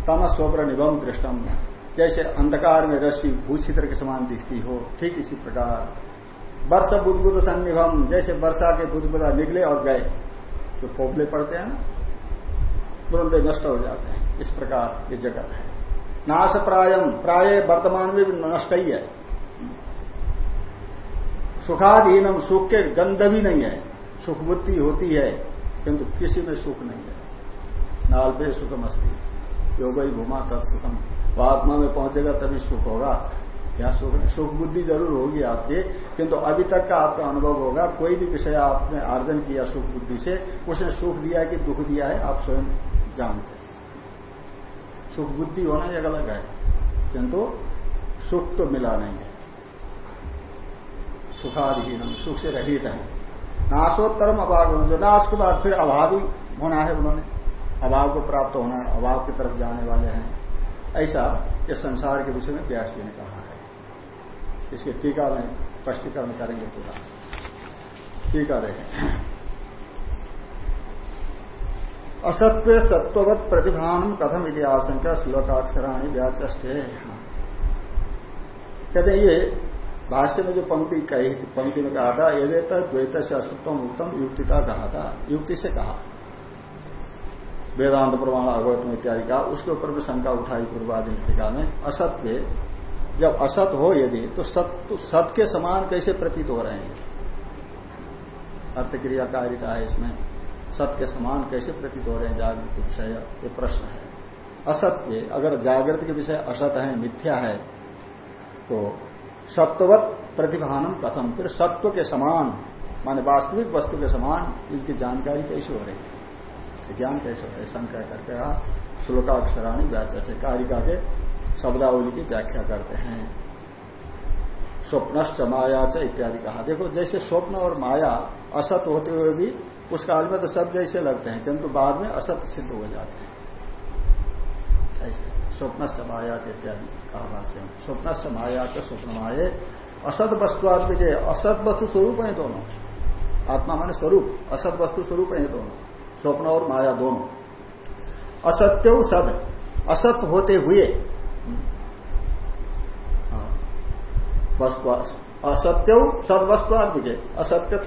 तमस स्वप्र निगम दृष्टम जैसे अंधकार में रस्सी भूचित्र के समान दिखती हो, ठीक इसी प्रकार। वर्ष बुद्ध सन्निभम, जैसे वर्षा के बुद्ध निकले और गए जो फोपले पड़ते हैं ना, तुरंत नष्ट हो जाते हैं। इस प्रकार ये जगत है। नाश प्रायम प्राय वर्तमान में भी नष्ट ही है। सुखाधीनम, सुख के गंध भी नहीं है। सुख बुद्धि होती है, किंतु किसी में सुख नहीं है। नाल पे सुखम अस्थि योग घुमा तत्सुखम वो आत्मा में पहुंचेगा, तभी सुख होगा। या सुख सुख बुद्धि ज़रूर होगी आपकी, किंतु अभी तक का आपका अनुभव होगा, कोई भी विषय आपने आर्जन किया सुख बुद्धि से, उसने सुख दिया कि दुख दिया है, आप स्वयं जानते हैं। सुख बुद्धि होना एक अलग है, किंतु सुख तो मिला नहीं है। सुखाधीन सुख से रहित है। नाशोत्तरम अभाव, जो नाश के बाद फिर अभावी होना है उन्होंने। अभाव को प्राप्त होना है अभाव की तरफ़ जाने वाले हैं। ऐसा इस संसार के विषय में व्यास जी ने कहा। है इसके टीका में स्पष्टीकरण करेंगे पूरा। टीका देखें। असत्व सत्ववत प्रतिभान कथम यदि आशंका श्लोकाक्षराणी व्याचे कहते ये भाष्य में जो पंक्ति कही थी, पंक्ति में कहा था यदि द्वैत से असत्वम उत्तम युक्ति का कहा था। युक्ति से कहा। वेदांत प्रमाण अगवतम इत्यादि का उसके ऊपर भी शंका उठाई पूर्वाधि टीका में, असत्य जब असत हो यदि तो सत तो सत के समान कैसे प्रतीत हो रहे हैं? अर्थक्रियाकारिता है इसमें। सत के समान कैसे प्रतीत हो रहे हैं? जागृत विषय, ये प्रश्न है। असत्य अगर जागृत के विषय असत है, मिथ्या है तो सत्वत प्रतिभानम कथम। फिर सत्व के समान, माने वास्तविक वस्तु के समान, इनकी जानकारी कैसे हो रही है? ज्ञान कैसे होता है? शंका करके श्लोकाक्षराणी व्याचा कारिका के शब्दावली की व्याख्या करते हैं। स्वप्नश्च माया च इत्यादि कहा। देखो, जैसे स्वप्न और माया असत होते हुए भी उस काल में तो सत जैसे लगते हैं, किंतु बाद में असत सिद्ध हो जाते हैं। ऐसे स्वप्न माया इत्यादि कहा भाष्य स्वप्न माया च, स्वप्न माये, असत वस्तुआत्मिक असत वस्तु स्वरूप है दोनों। आत्मा माने स्वरूप, असत वस्तु स्वरूप है दोनों। स्वप्न और माया दोनों। असत्य सद, असत होते हुए हाँ, वस्तु असत्य सदवस्तुआत्मिक असत्य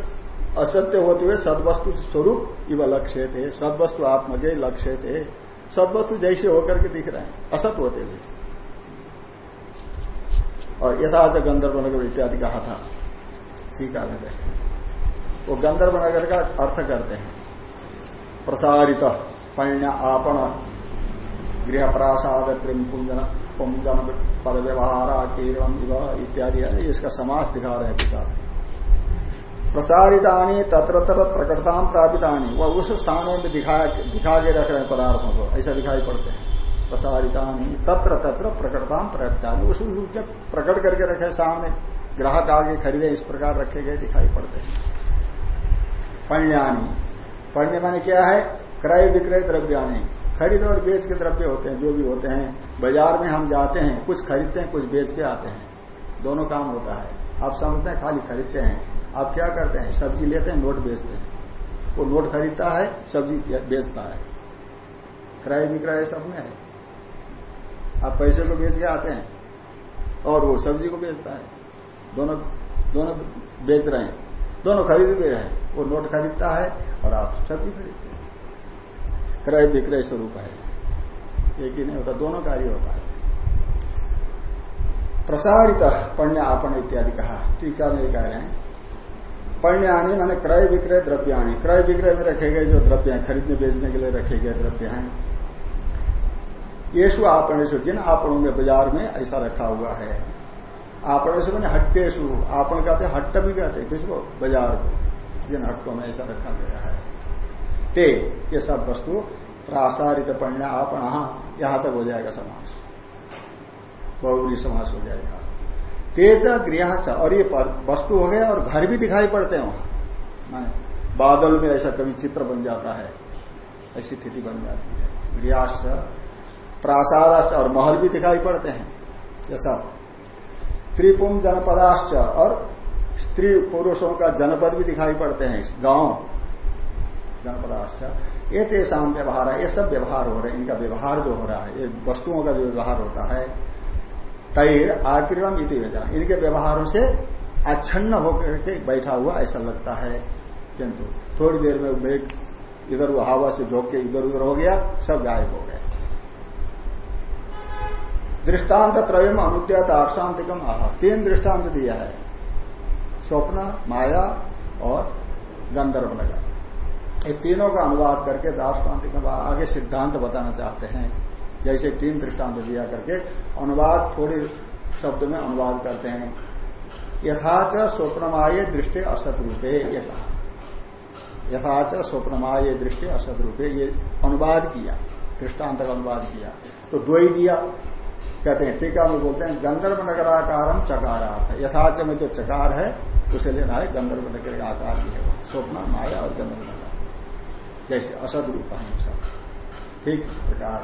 असत्य होते हुए सदवस्तु स्वरूप इव लक्ष्य थे सदवस्तु आत्म के लक्ष्य थे सदवस्तु जैसे होकर के दिख रहे हैं। असत होते हुए। और यथाच गंधर्व नगर इत्यादि कहा था, ठीक है वो गंधर्व नगर का अर्थ करते हैं। प्रसारित, पण्य आपण गृह प्रासाद त्रिम पुंजन पुंजन पद व्यवहार कीर्णम इत्यादि है इसका समास दिखा रहे हैं पिता। प्रसारितानी तत्र तत्र प्रकटताम प्रापितानी, वह उस स्थानों में दिखा दिखा के रख रहे हैं पदार्थों को, ऐसा दिखाई पड़ते हैं। प्रसारितानी तत्र तत्र प्रकटताम प्रापितानी, उस प्रकट करके रखे सामने, ग्राहक आगे खरीदे, इस प्रकार रखे गए दिखाई पड़ते हैं। पण्यानी पण्य माने क्या है? क्रय विक्रय द्रव्याणी। खरीद और बेच के द्रव्य होते हैं, जो भी होते हैं, बाज़ार में हम जाते हैं, कुछ खरीदते हैं, कुछ बेच के आते हैं। दोनों काम होता है। आप समझते हैं, खाली खरीदते हैं। आप क्या करते हैं? सब्ज़ी लेते हैं, नोट बेचते हैं। वो नोट खरीदता है, सब्ज़ी बेचता है। क्रय विक्रय सब में है। आप पैसे को बेच के आते हैं, और वो सब्ज़ी को बेचता है। दोनों दोनों बेच रहे हैं। दोनों खरीद भी रहे हैं। वो नोट खरीदता है, और आप सब्ज़ी खरीदते क्रय विक्रय स्वरूप है। एक ही नहीं होता, दोनों कार्य होता है। प्रसारित पण्य आपण इत्यादि कहा, टीका में कह रहे हैं। पण्यानी मैंने क्रय विक्रय द्रव्याणी। क्रय विक्रय में रखे गए जो द्रव्य हैं, खरीदने, बेचने के लिए रखे गए द्रव्य हैं। येषु आपणेशु जिन आपणों में बाज़ार में ऐसा रखा हुआ है। आपणेशु मैंने हट्टेशु आपण कहते हट्ट भी कहते किसको? बाज़ार को। जिन हट्टों में ऐसा रखा गया है। ते, ये सब वस्तु प्रासारित पण्य आपण यहाँ तक हो जाएगा समास। बहुरी समास हो जाएगा। तेज गृह और ये वस्तु हो गया और घर भी दिखाई पड़ते हैं। वहाँ माने, बादल में ऐसा कभी चित्र बन जाता है, ऐसी स्थिति बन जाती है। गृहाश्च प्रासाद और महल भी दिखाई पड़ते हैं, ये सब। त्रिपुम जनपदाश्च, और स्त्री पुरुषों का जनपद भी दिखाई पड़ते हैं गाँव। जनपदाश्च ये तेसाम व्यवहार है ये सब व्यवहार हो रहे हैं, इनका व्यवहार जो हो रहा है, ये वस्तुओं का जो व्यवहार होता है, तैर आक्रियम इति वेदना। इनके व्यवहारों से आच्छन्न होकर के बैठा हुआ ऐसा लगता है, किंतु थोड़ी देर में मेघ इधर हवा से झोंक के इधर उधर हो गया, सब गायब हो गया दृष्टांत त्रयम अनुद्या दार्शांतिकम आह। तीन दृष्टांत दिया है, स्वप्न, माया और गंधर्व नगर। ये तीनों का अनुवाद करके दार्शांतिक आगे सिद्धांत बताना चाहते हैं। जैसे तीन दृष्टांत दिया करके अनुवाद थोड़ी शब्द में अनुवाद करते हैं। यथाच स्वप्नमाय दृष्टि असत रूपे ये कहा। यथाच स्वप्नमाय दृष्टि असत रूपे ये अनुवाद किया, दृष्टांत का अनुवाद किया। तो दो ही दिया, कहते हैं टीका में बोलते हैं, गंधर्व नगराकारम चकारार्थ। यथाच में जो चकार है, उसे लेना है गंधर्व नगर का आकार भी है। स्वप्न माया और गंधर्व जैसे असद रूप है ठीक इस प्रकार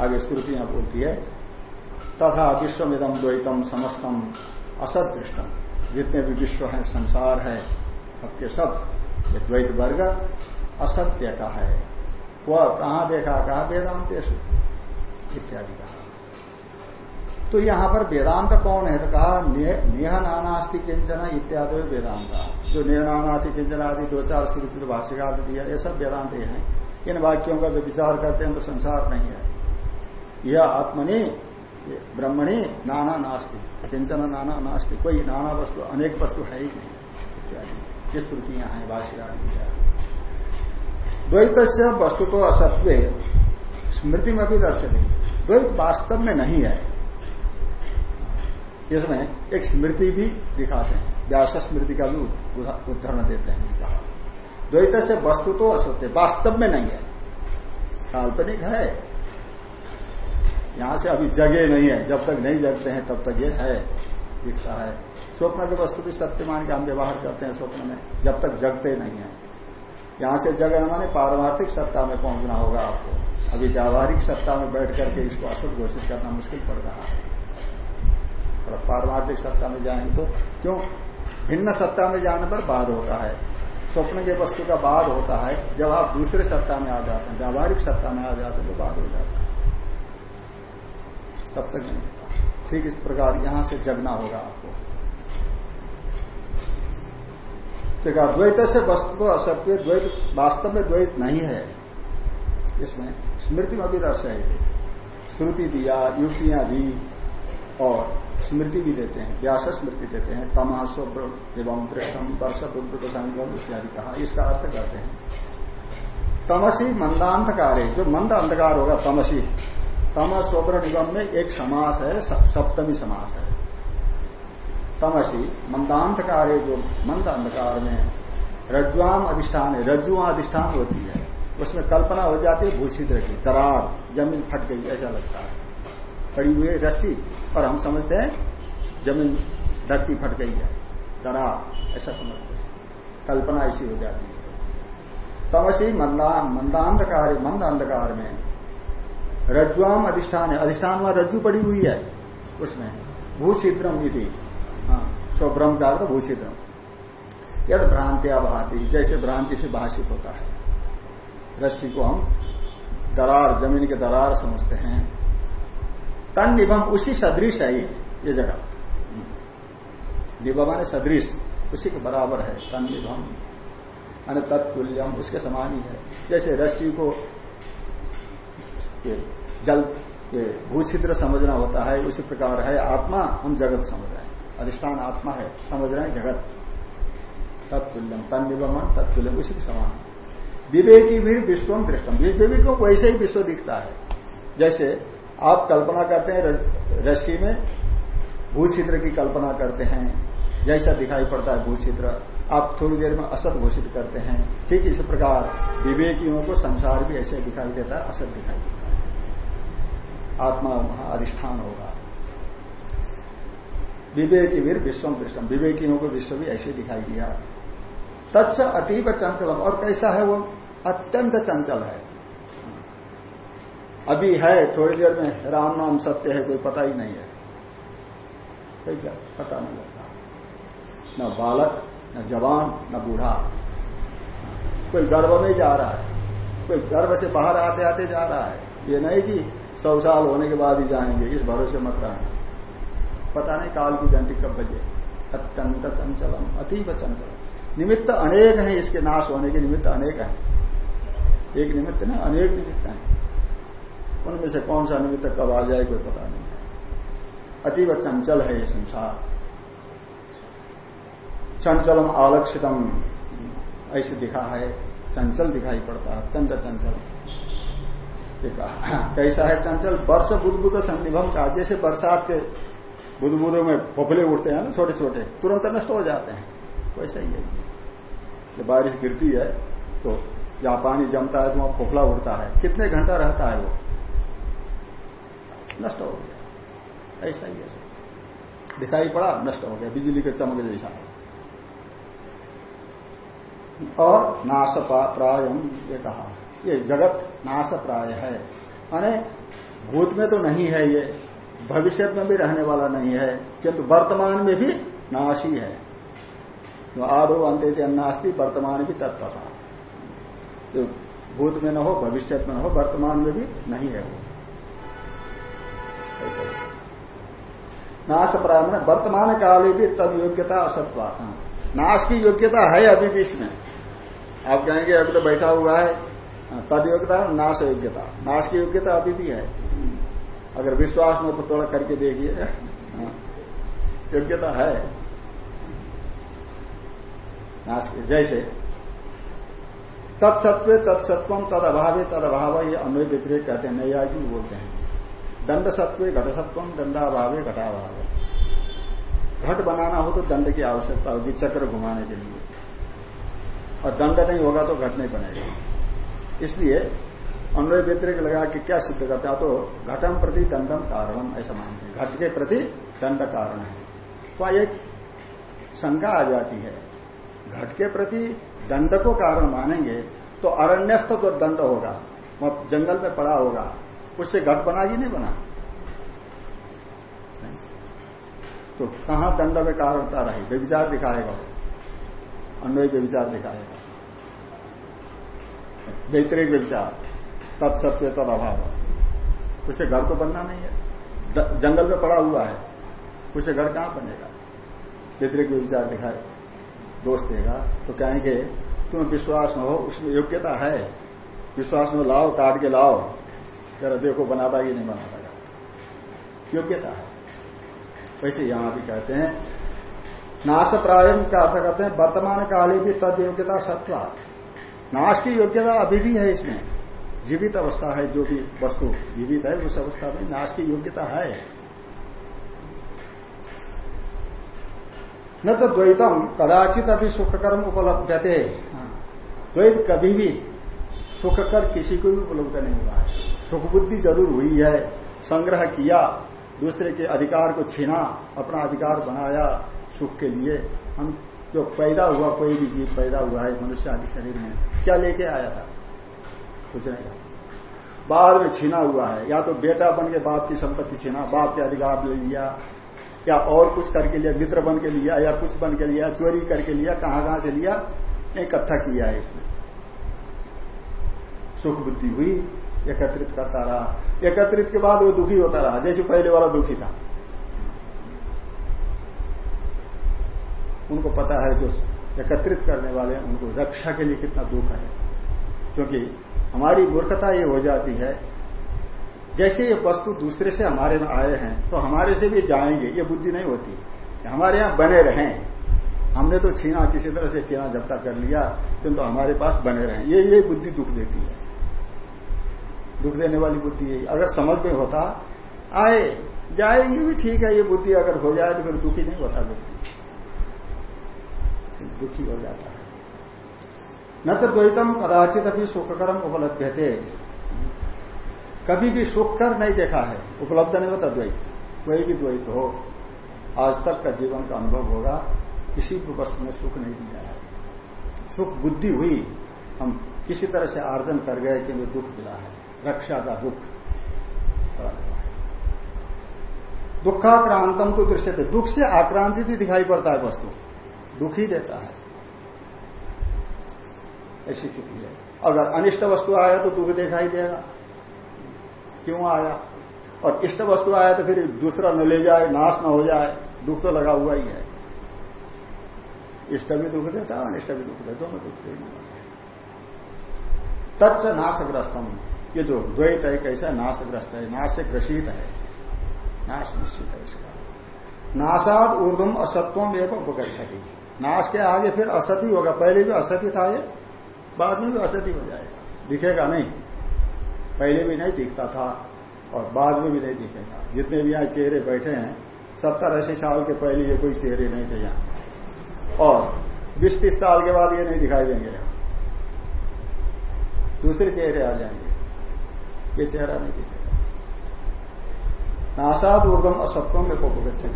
आगे श्रुतियाँ बोलती है, तथा विश्वमिदम द्वैतम समस्तम असद दृष्टम जितने भी विश्व है, संसार है, सबके सब ये द्वैत वर्ग असत्य का है। वह कहाँ देखा? कहा वेदांतेश इत्यादि कहा तो यहाँ पर वेदांत कौन है? तो कहा नेह नानास्ति किंचना इत्यादि वेदांत। जो नेह नानास्ति किंचन आदि, दो चार श्रुति भाष्यकार दिया, ये सब वेदांत हैं इन वाक्यों का जो विचार करते हैं तो संसार नहीं है। यह आत्मनि, ब्रह्मणि नाना नास्ति किंचन नाना नास्ति कोई नाना वस्तु, अनेक वस्तु है ही नहीं। ये श्रुतियाँ हैं, भाष्यकार द्वैत वस्तु तो असत्व स्मृति में भी दर्शन द्वैत वास्तव में नहीं है। इसमें एक स्मृति भी दिखाते हैं। व्यास स्मृति का भी उदाहरण देते हैं। कहा द्वैत से वस्तु तो असत्य, वास्तव में नहीं है। काल्पनिक है। यहाँ से अभी जगे नहीं है। जब तक नहीं जगते हैं, तब तक ये है, दिखता है। स्वप्न की वस्तु भी सत्य मान के हम व्यवहार करते हैं स्वप्न में। जब तक जगते नहीं है। यहाँ से जगह माने पारमार्थिक सत्ता में पहुँचना होगा आपको। अभी व्यावहारिक सत्ता में बैठ करके इसको असत घोषित करना मुश्किल पड़ रहा है। पारमार्थिक सत्ता में जाएँगे तो क्यों? भिन्न सत्ता में जाने पर बाद होता है। स्वप्न के वस्तु का बाद होता है। जब आप दूसरे सत्ता में आ जाते हैं, व्यावहारिक सत्ता में आ जाते हैं तो बाद हो जाता है। तब तक नहीं ठीक इस प्रकार यहाँ से जगना होगा आपको। देखा द्वैत से वस्तु असत्य, द्वैत वास्तव में द्वैत नहीं है। इसमें स्मृति में भी दर्श है श्रुति दिया, युक्तियाँ दी, और स्मृति भी देते हैं, व्यास स्मृति देते हैं तमा स्वप्र एवं दृष्टम वर्ष बुद्ध संगम इत्यादि कहा, इसका अर्थ करते हैं। तमसी मंदांधकार है जो मंद अंधकार होगा, तमसी। तम स्वप्र निगम में एक समास है सप्तमी समास है। तमसी, मंदांधकार है जो मंद अंधकार में रज्जुआम अधिष्ठान है रज्जुआ अधिष्ठान होती है। उसमें कल्पना हो जाती है भूषित की, दरार, ज़मीन फट गई, ऐसा लगता है। पड़ी हुई रस्सी। और हम समझते हैं, ज़मीन धरती फट गई है। दरार ऐसा समझते हैं। कल्पना ऐसी हो जाती है। तमसी मंदांधकार मंद अंधकार में रज्जुआम अधिष्ठान है। अधिष्ठान वहाँ रज्जु पड़ी हुई है उसमें। भूषिद्रम यदि हाँ स्वभ्रम का अर्थ भूषिद्रम यद भ्रांतिया भाती, जैसे भ्रांति से भाषित होता है। रस्सी को हम दरार, ज़मीन के दरार समझते हैं। तन निभम उसी सदृश है ये जगह। निभम माने सदृश, उसी के बराबर है, तन निभम माने तत्तुल्यम, उसके समान ही है। जैसे रस्सी को ये जल, ये भूछिद्र समझना होता है, उसी प्रकार है आत्मा, हम जगत समझ रहे हैं। अधिष्ठान आत्मा है, समझ रहे हैं जगत। तत्तुल्यम, तन निभम तत्तुल्यम, उसी के समान। विवेकी भी विश्वम दृष्टम विवेकों को वैसे ही विश्व दिखता है। जैसे आप कल्पना करते हैं रस्सी में, भूचित्र की कल्पना करते हैं, जैसा दिखाई पड़ता है भूचित्र, आप थोड़ी देर में असत घोषित करते हैं। ठीक इसी प्रकार, विवेकियों को संसार भी ऐसे दिखाई देता है, असत दिखाई देता है। आत्मा वहाँ अधिष्ठान होगा। विवेकी वीर विश्वम दृष्टम विवेकियों को विश्व भी ऐसे दिखाई दिया। तत्व अतीब चंचलम, और कैसा है वो? अत्यंत चंचल है। अभी है, थोड़ी देर में राम नाम सत्य है, कोई पता ही नहीं है। कोई पता नहीं लगता। न बालक, न जवान, न बूढ़ा। कोई गर्भ में जा रहा है, कोई गर्भ से बाहर आते आते जा रहा है। ये नहीं कि सौ साल होने के बाद ही जाएँगे, इस भरोसे मत रहना। पता नहीं काल की घंटी कब बजे। अत्यंत चंचलम अतीब चंचल निमित्त अनेक है, इसके नाश होने के निमित्त अनेक है। एक निमित्त ना अनेक निमित्त हैं। उनमें से कौन सा निमित्त कब आ जाए कोई पता नहीं। है अतीब चंचल है ये संसार। चंचलम आलक्षितम, ऐसे दिखा है, चंचल दिखाई पड़ता है, अत्यंत चंचल। कैसा है चंचल? वर्ष बुद्ध संनिभम का, जैसे बरसात के बुदबुदों में फोफले उठते हैं ना छोटे छोटे तुरंत नष्ट हो जाते हैं। वैसा ही है। जब बारिश गिरती है तो जहाँ पानी जमता है तो वहाँ फोफला उठता है। कितने घंटा रहता है वो? नष्ट हो गया। ऐसा ही ऐसा दिखाई पड़ा, नष्ट हो गया, बिजली के चमक जैसा और नाश प्रायम ये कहा, ये जगत नाश प्राय है। माने भूत में तो नहीं है ये भविष्य में भी रहने वाला नहीं है, किंतु वर्तमान में भी नाश ही। है तो आदो अंत्य से वर्तमान भी तत्व तो भूत में न हो भविष्य में न हो, वर्तमान में भी नहीं है वो। ऐसे नाश प्रारंभ वर्तमान काल भी तद योग्यता असत्वा। हाँ। नाश की योग्यता है अभी भी इसमें। आप कहेंगे अभी तो बैठा हुआ है। हाँ, तद योग्यता नाश योग्यता। नाश की योग्यता अभी भी है। अगर विश्वास में तो थोड़ा करके देखिए। हाँ। योग्यता है। नाश के जैसे। तत्सत्व तत्सत्व तद अभाव तद अभाव ये अन्वय व्यतिरेक कहते हैं नैया भी बोलते हैं। दंड सत्व घटसत्व, दंडाभाव, घटाभाव। घट बनाना हो तो दंड की आवश्यकता होगी, चक्र घुमाने के लिए। और दंड नहीं होगा तो घट नहीं बनेगा। इसलिए अन्वय व्यतिरिक लगा कि क्या सिद्ध करता तो घटम प्रति दंडम कारणम ऐसा मानते हैं। घट के प्रति दंड कारण है। तो एक शंका आ जाती है। घट के प्रति दंड को कारण मानेंगे तो अरण्यस्थ तो दंड होगा जंगल में पड़ा होगा। उससे घट बना ही नहीं बना। तो कहाँ दंड में कारणता रही? व्यविचार दिखाएगा। अन्वय व्यविचार दिखाएगा। व्यतिरिक व्यविचार तत्सत्य तद अभाव। उसे घर तो बनना नहीं है। जंगल में पड़ा हुआ है। उसे घर कहाँ बनेगा? व्यतिरिक विचार दिखाए। दोष देगा। तो कहेंगे तुम विश्वास न हो, उसमें योग्यता है। विश्वास में लाओ, काट के लाओ। जरा देखो बनाता कि नहीं बना बनाता। योग्यता है वैसे यहाँ भी कहते हैं नाश प्रायम का अर्थ करते हैं वर्तमान काले भी तद योग्यता सत्वा नाश की योग्यता अभी भी है इसमें। जीवित अवस्था है जो भी वस्तु जीवित है उस अवस्था में नाश की योग्यता है। न तो द्वैतम कदाचित अभी सुखकर्म उपलब्ध थे द्वैत कभी भी सुखकर किसी को भी उपलब्ध नहीं हुआ है। सुख बुद्धि ज़रूर हुई है, संग्रह किया, दूसरे के अधिकार को छीना, अपना अधिकार बनाया सुख के लिए। हम जो पैदा हुआ, कोई भी जीव पैदा हुआ है, मनुष्य आदि शरीर में, क्या लेके आया था? कुछ नहीं बाद में छीना हुआ है, या तो बेटा बन के बाप की संपत्ति छीना, बाप के अधिकार ले लिया, या और कुछ करके लिया, मित्र बन के लिया, या कुछ बन के लिया, चोरी करके लिया, कहाँ कहाँ से लिया, इकट्ठा किया है इसमें। सुख बुद्धि हुई एकत्रित करता रहा। एकत्रित के बाद वो दुखी होता रहा, जैसे पहले वाला दुखी था। उनको पता है जो एकत्रित करने वाले हैं, उनको रक्षा के लिए कितना दुख है। क्योंकि हमारी मूर्खता ये हो जाती है, जैसे ये वस्तु दूसरे से हमारे में आए हैं तो हमारे से भी जाएँगे, ये बुद्धि नहीं होती। हमारे यहाँ बने रहें। हमने तो छीना, किसी तरह से छीना जब्ता कर लिया, किंतु तो हमारे पास बने रहें। ये ये बुद्धि दुख देती है। दुख देने वाली बुद्धि है। अगर समझ में होता, आए, जाएँगे भी ठीक है, ये बुद्धि अगर हो जाए तो फिर दुखी नहीं होता व्यक्ति। दुखी हो जाता है। न तो द्वैतम कदाचित अभी सुखकरम उपलब्ध थे कभी भी सुखकर नहीं देखा है, उपलब्ध नहीं होता द्वैत। कोई भी द्वैत हो, आज तक का जीवन का अनुभव होगा, किसी भी वस्तु में सुख नहीं दिया है। सुख बुद्धि हुई, हम किसी तरह से आर्जन कर गए कि दुख मिला है। रक्षा का दुख। दुखाक्रांतम तो दृश्य थे दुख से आक्रांति भी दिखाई पड़ता है वस्तु। दुख ही देता है। ऐसी स्थिति है। अगर अनिष्ट वस्तु आया तो दुख दिखाई देगा। क्यों आया? और इष्ट वस्तु आया तो फिर दूसरा न ले जाए, नाश न हो जाए। दुख तो लगा हुआ ही है। इष्ट भी दुख देता है, अनिष्ट भी दुख देता दोनों दुख देने वाले तत्व नाशग्रस्तम। ये जो द्वैत है, कैसा नाशग्रस्त है नाश से ग्रसित है। नाश निश्चित है इसका। नाशाद ऊर्धम असत्वम उपकर सकी नाश के आगे फिर असती होगा। पहले भी असती था ये, बाद में भी असती हो जाएगा। दिखेगा नहीं। पहले भी नहीं दिखता था और बाद में भी नहीं दिखेगा। जितने भी यहाँ चेहरे बैठे हैं, सत्तर अस्सी साल के पहले ये कोई चेहरे नहीं थे यहाँ। और बीस तीस साल के बाद ये नहीं दिखाई देंगे। दूसरे चेहरे आ जाएँगे। ये चेहरा नहीं दिखेगा नाशाद ऊर्धम असत्व में को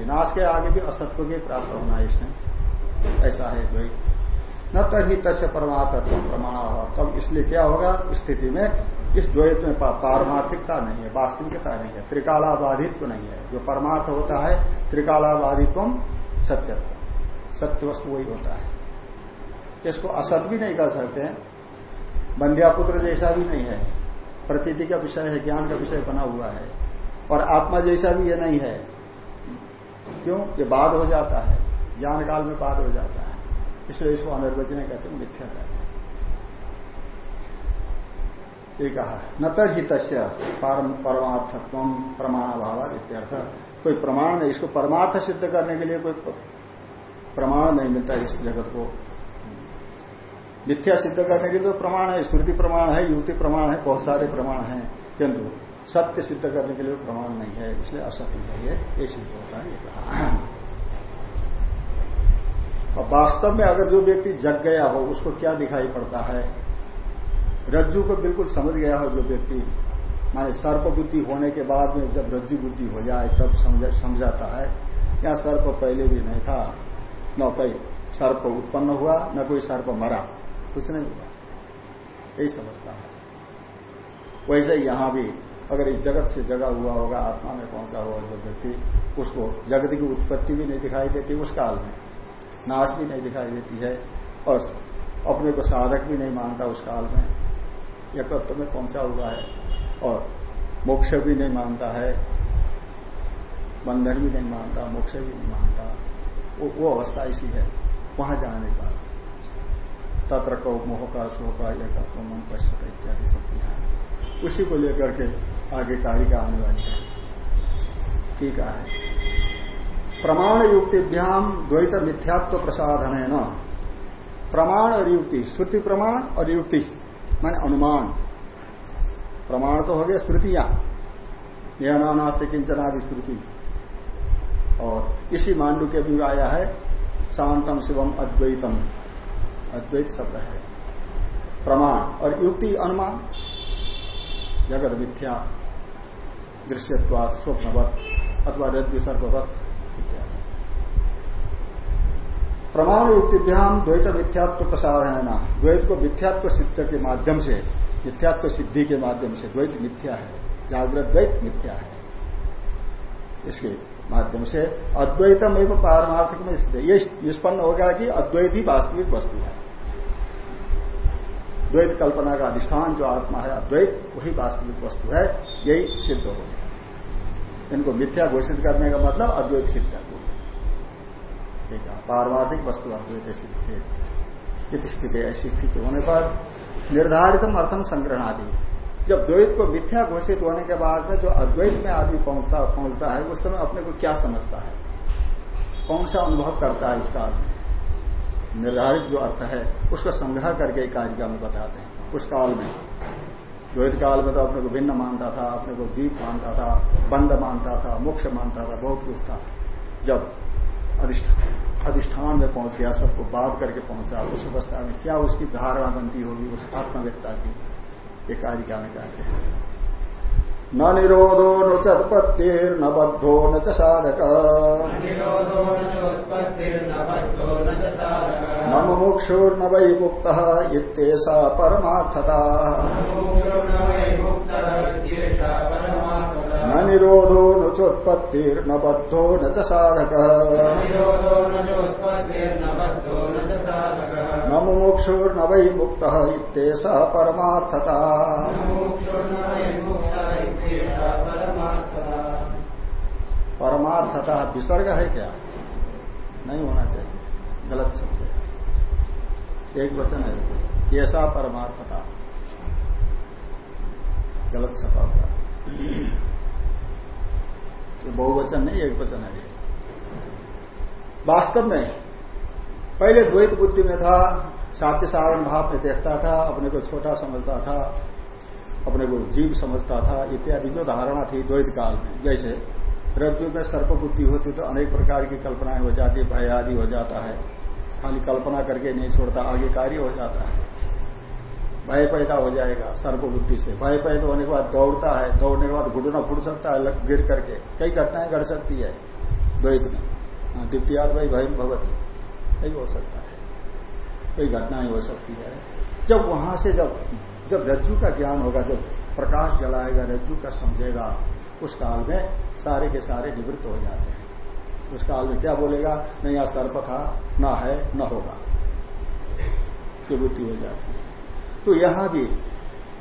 नाश के आगे भी असत्व के प्राप्त होना है इसमें। ऐसा है द्वैत न तभी तस्य परमात्म प्रमाण। तब इसलिए क्या होगा? स्थिति में इस द्वैत में पारमार्थिकता नहीं है, वास्तविकता नहीं है, त्रिकालाबाधित्व तो नहीं है। जो परमार्थ होता है त्रिकालाबाधित्व सत्यत्व। सत्य वस्तु वही होता है। इसको असत भी नहीं कर सकते बंध्यापुत्र जैसा भी नहीं है। प्रतीति का विषय है, ज्ञान का विषय बना हुआ है। और आत्मा जैसा भी ये नहीं है। क्यों? ये बाद हो जाता है। ज्ञान काल में बाद हो जाता है। इसलिए इसको अनिर्वचन कहते हैं, मिथ्या कहते हैं। ये कहा न तहित परमार्थत्व प्रमाणाभाव इत्यर्थ। कोई प्रमाण नहीं, इसको परमार्थ सिद्ध करने के लिए कोई प्रमाण नहीं मिलता इस जगत को। मिथ्या सिद्ध करने के लिए तो प्रमाण है, श्रुति प्रमाण है, युक्ति प्रमाण है, बहुत सारे प्रमाण हैं, किंतु सत्य सिद्ध करने के लिए प्रमाण नहीं है, इसलिए असत्य है ये सिद्ध होता है, ये कहा। और वास्तव में अगर जो व्यक्ति जग गया हो, उसको क्या दिखाई पड़ता है? रज्जु को बिल्कुल समझ गया हो जो व्यक्ति, माने सर्प बुद्धि होने के बाद में जब रज्जु बुद्धि हो जाए, तब समझाता है, या सर्प पहले भी नहीं था, न कोई सर्प उत्पन्न हुआ, न कोई सर्प मरा। कुछ नहीं हुआ यही समझता है। वैसे यहाँ भी अगर इस जगत से जगा हुआ होगा आत्मा में पहुँचा हुआ जो व्यक्ति उसको जगत की उत्पत्ति भी नहीं दिखाई देती उस काल में नाश भी नहीं दिखाई देती है और अपने को साधक भी नहीं मानता उस काल में। एकत्व में पहुँचा हुआ है और मोक्ष भी नहीं मानता है बंधन भी नहीं मानता मोक्ष भी नहीं मानता। वो, वो अवस्था ऐसी है वहाँ जाने का। तत्र को मोह का शोक एक मन पश्चित इत्यादि शक्तियाँ उसी को लेकर के आगे कारिका आने वाली है। ठीक है। प्रमाण युक्तिभ्याम द्वैत मिथ्यात्व प्रसाधन है न प्रमाण और युक्ति, श्रुति प्रमाण और युक्ति, माने अनुमान। प्रमाण तो हो गया श्रुतियाँ। नियमाना से किंचनादि श्रुति। और इसी मांडू के भी आया है, शांतम, शिवम, अद्वैतम। अद्वैत शब्द है। प्रमाण और युक्ति अनुमान। जगत मिथ्या दृश्यत्वाद स्वप्नवत अथवा रज्जु सर्ववत इत्यादि। प्रमाण युक्तिभ्याम द्वैत मिथ्यात्व प्रसाधन है द्वैत को मिथ्यात्व सिद्ध के माध्यम से, मिथ्यात्व सिद्धि के माध्यम से द्वैत मिथ्या है। जागृत द्वैत मिथ्या है। इसके माध्यम से अद्वैतम एवं पारमार्थिक में ये निष्पन्न हो गया कि अद्वैत ही वास्तविक वस्तु है। द्वैत कल्पना का अधिष्ठान जो आत्मा है, अद्वैत, वही वास्तविक वस्तु है, यही सिद्ध हो गया। इनको मिथ्या घोषित करने का मतलब अद्वैत सिद्ध है। पारमार्थिक वस्तु अद्वैत सिद्ध स्थिति, ऐसी स्थिति होने पर निर्धारित अर्थम संग्रहण आदि जब द्वैत को मिथ्या घोषित होने के बाद में जो अद्वैत में आदमी पहुँचता पहुँचता है, उस समय अपने को क्या समझता है? कौन सा अनुभव करता है इस काल में निर्धारित जो अर्थ है, उसका संग्रह करके कारिका में बताते हैं। उस काल में। द्वैत काल में तो अपने को भिन्न मानता था, अपने को जीव मानता था, बंद मानता था, मोक्ष मानता था, बहुत कुछ था। जब अधिष्ठान में पहुँच गया, सबको बात करके पहुँचा, उस अवस्था में क्या उसकी धारणा बनती होगी, उस आत्मव्यक्ता की, ये कारिका में कहते हैं न निरोधो न चत्पत्तिर्न बद्धो न च साधक। न मुमुक्षुर्न वै मुक्त इत्येषा परमार्थता। न निरोधो न चोत्पत्तिर्न बद्धो न च साधक। न मुमुक्षुर्न वै मुक्त इत्येषा परमार्थता। परमार्थता विसर्ग है क्या? नहीं होना चाहिए। गलत शब्द है। एक वचन है। ऐसा परमार्थता। गलत छपा हुआ तो बहुवचन नहीं, एक वचन है। वास्तव में पहले द्वैत बुद्धि में था साध्य साधन भाव में देखता था, अपने को छोटा समझता था। अपने को जीव समझता था इत्यादि जो धारणा थी द्वैत काल में। जैसे रज्जु में सर्प बुद्धि होती तो अनेक प्रकार की कल्पनाएँ हो जाती भय आदि हो जाता है। खाली कल्पना करके नहीं छोड़ता आगे कार्य हो जाता है। भय पैदा हो जाएगा सर्प बुद्धि से। भय पैदा होने के बाद दौड़ता है दौड़ने के बाद घुटना फुट सकता है गिर करके। कई घटनाएँ घट सकती है द्वैत में। हाँ, द्वितीयाद भाई भय भगवती कई हो सकता है। कई घटनाएँ हो सकती है। जब वहाँ से जब जब रज्जु का ज्ञान होगा जब प्रकाश जलाएगा रज्जु का समझेगा उस काल में सारे के सारे निवृत्त हो जाते हैं। उस काल में क्या बोलेगा? नहीं यहाँ सर्प था न है न होगा। बुद्धि हो जाती है। तो यहाँ भी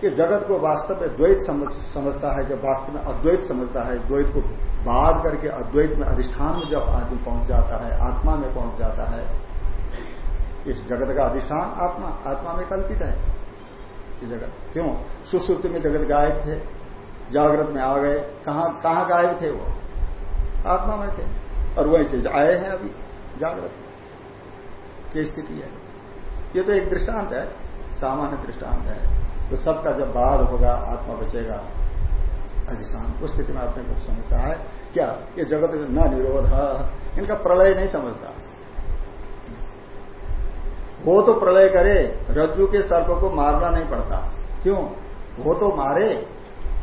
ये जगत को वास्तव में द्वैत समझ, समझता है जब वास्तव में अद्वैत समझता है द्वैत को बाध करके अद्वैत में अधिष्ठान में जब आदमी पहुँच जाता है आत्मा में पहुँच जाता है इस जगत का अधिष्ठान आत्मा आत्मा में कल्पित है। ये जगत। क्यों? सुसुप्ति में जगत गायब थे, जागृत में आ गए। कहा, कहाँ गायब थे वो? आत्मा में थे। और वहीं से आए हैं अभी, जागृत। की स्थिति है? ये तो एक दृष्टांत है, सामान्य दृष्टांत है। तो सबका जब बाद होगा, आत्मा बचेगा। अधिष्ठान, उस स्थिति में अपने को समझता है। क्या? ये जगत न निरोध। इनका प्रलय नहीं समझता। वो तो प्रलय करे, रज्जु के सर्प को मारना नहीं पड़ता। क्यों? वो तो मारे,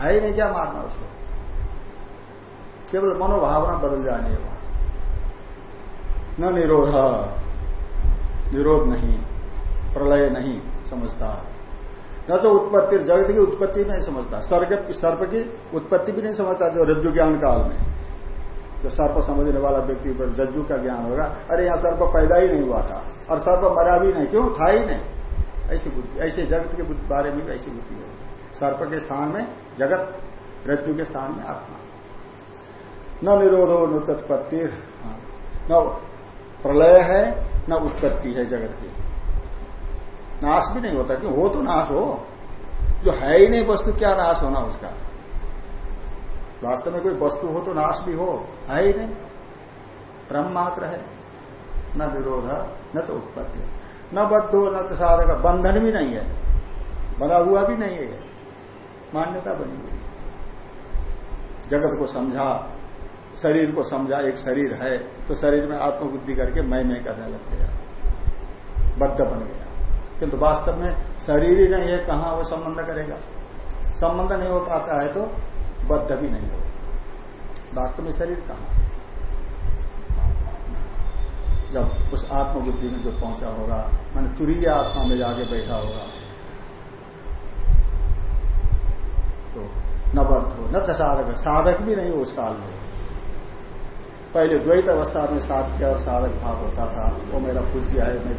है ही नहीं क्या मारना उसको? केवल मनोभावना बदल जानी है वहाँ। न निरोध निरोध नहीं, प्रलय नहीं समझता। न तो उत्पत्ति, जगत की उत्पत्ति नहीं समझता। सर्ग, सर्प की उत्पत्ति भी नहीं समझता जो रज्जु ज्ञान काल में। जो सर्प समझने वाला व्यक्ति पर जज्जू का ज्ञान होगा, अरे यहाँ सर्प पैदा ही नहीं हुआ था, और सर्प मरा भी नहीं, क्यों? था ही नहीं। ऐसी बुद्धि, ऐसे जगत के बारे में ऐसी बुद्धि है सर्प के स्थान में जगत रज्जु के स्थान में आत्मा। न निरोधो, न तत्पत्ति हाँ। न प्रलय है, न उत्पत्ति है जगत की। नाश भी नहीं होता, क्यों? हो तो नाश हो। जो है ही नहीं वस्तु, क्या नाश होना उसका? वास्तव में कोई वस्तु हो तो नाश भी हो, है ही नहीं। क्रम मात्र है। न विरोध, न तो उत्पत्ति। न बद्ध हो न तो साधक। बंधन भी नहीं है। बना हुआ भी नहीं है मान्यता बनी हुई जगत को समझा, शरीर को समझा, एक शरीर है तो शरीर में आत्मबुद्धि करके मैं मैं करने लग गया बद्ध बन गया। किंतु वास्तव में शरीर ही नहीं है, कहाँ वो संबंध करेगा? संबंध नहीं हो पाता है तो बद्ध भी नहीं हो वास्तव में शरीर कहाँ? जब उस आत्मबुद्धि में जो पहुँचा होगा, मैंने तुरीय आत्मा में जाके बैठा होगा तो न बद्ध हो, न साधक साधक भी नहीं हो उस काल में। पहले द्वैत अवस्था में साध्य और साधक भाव होता था, वो मेरा पूज्य है, मैं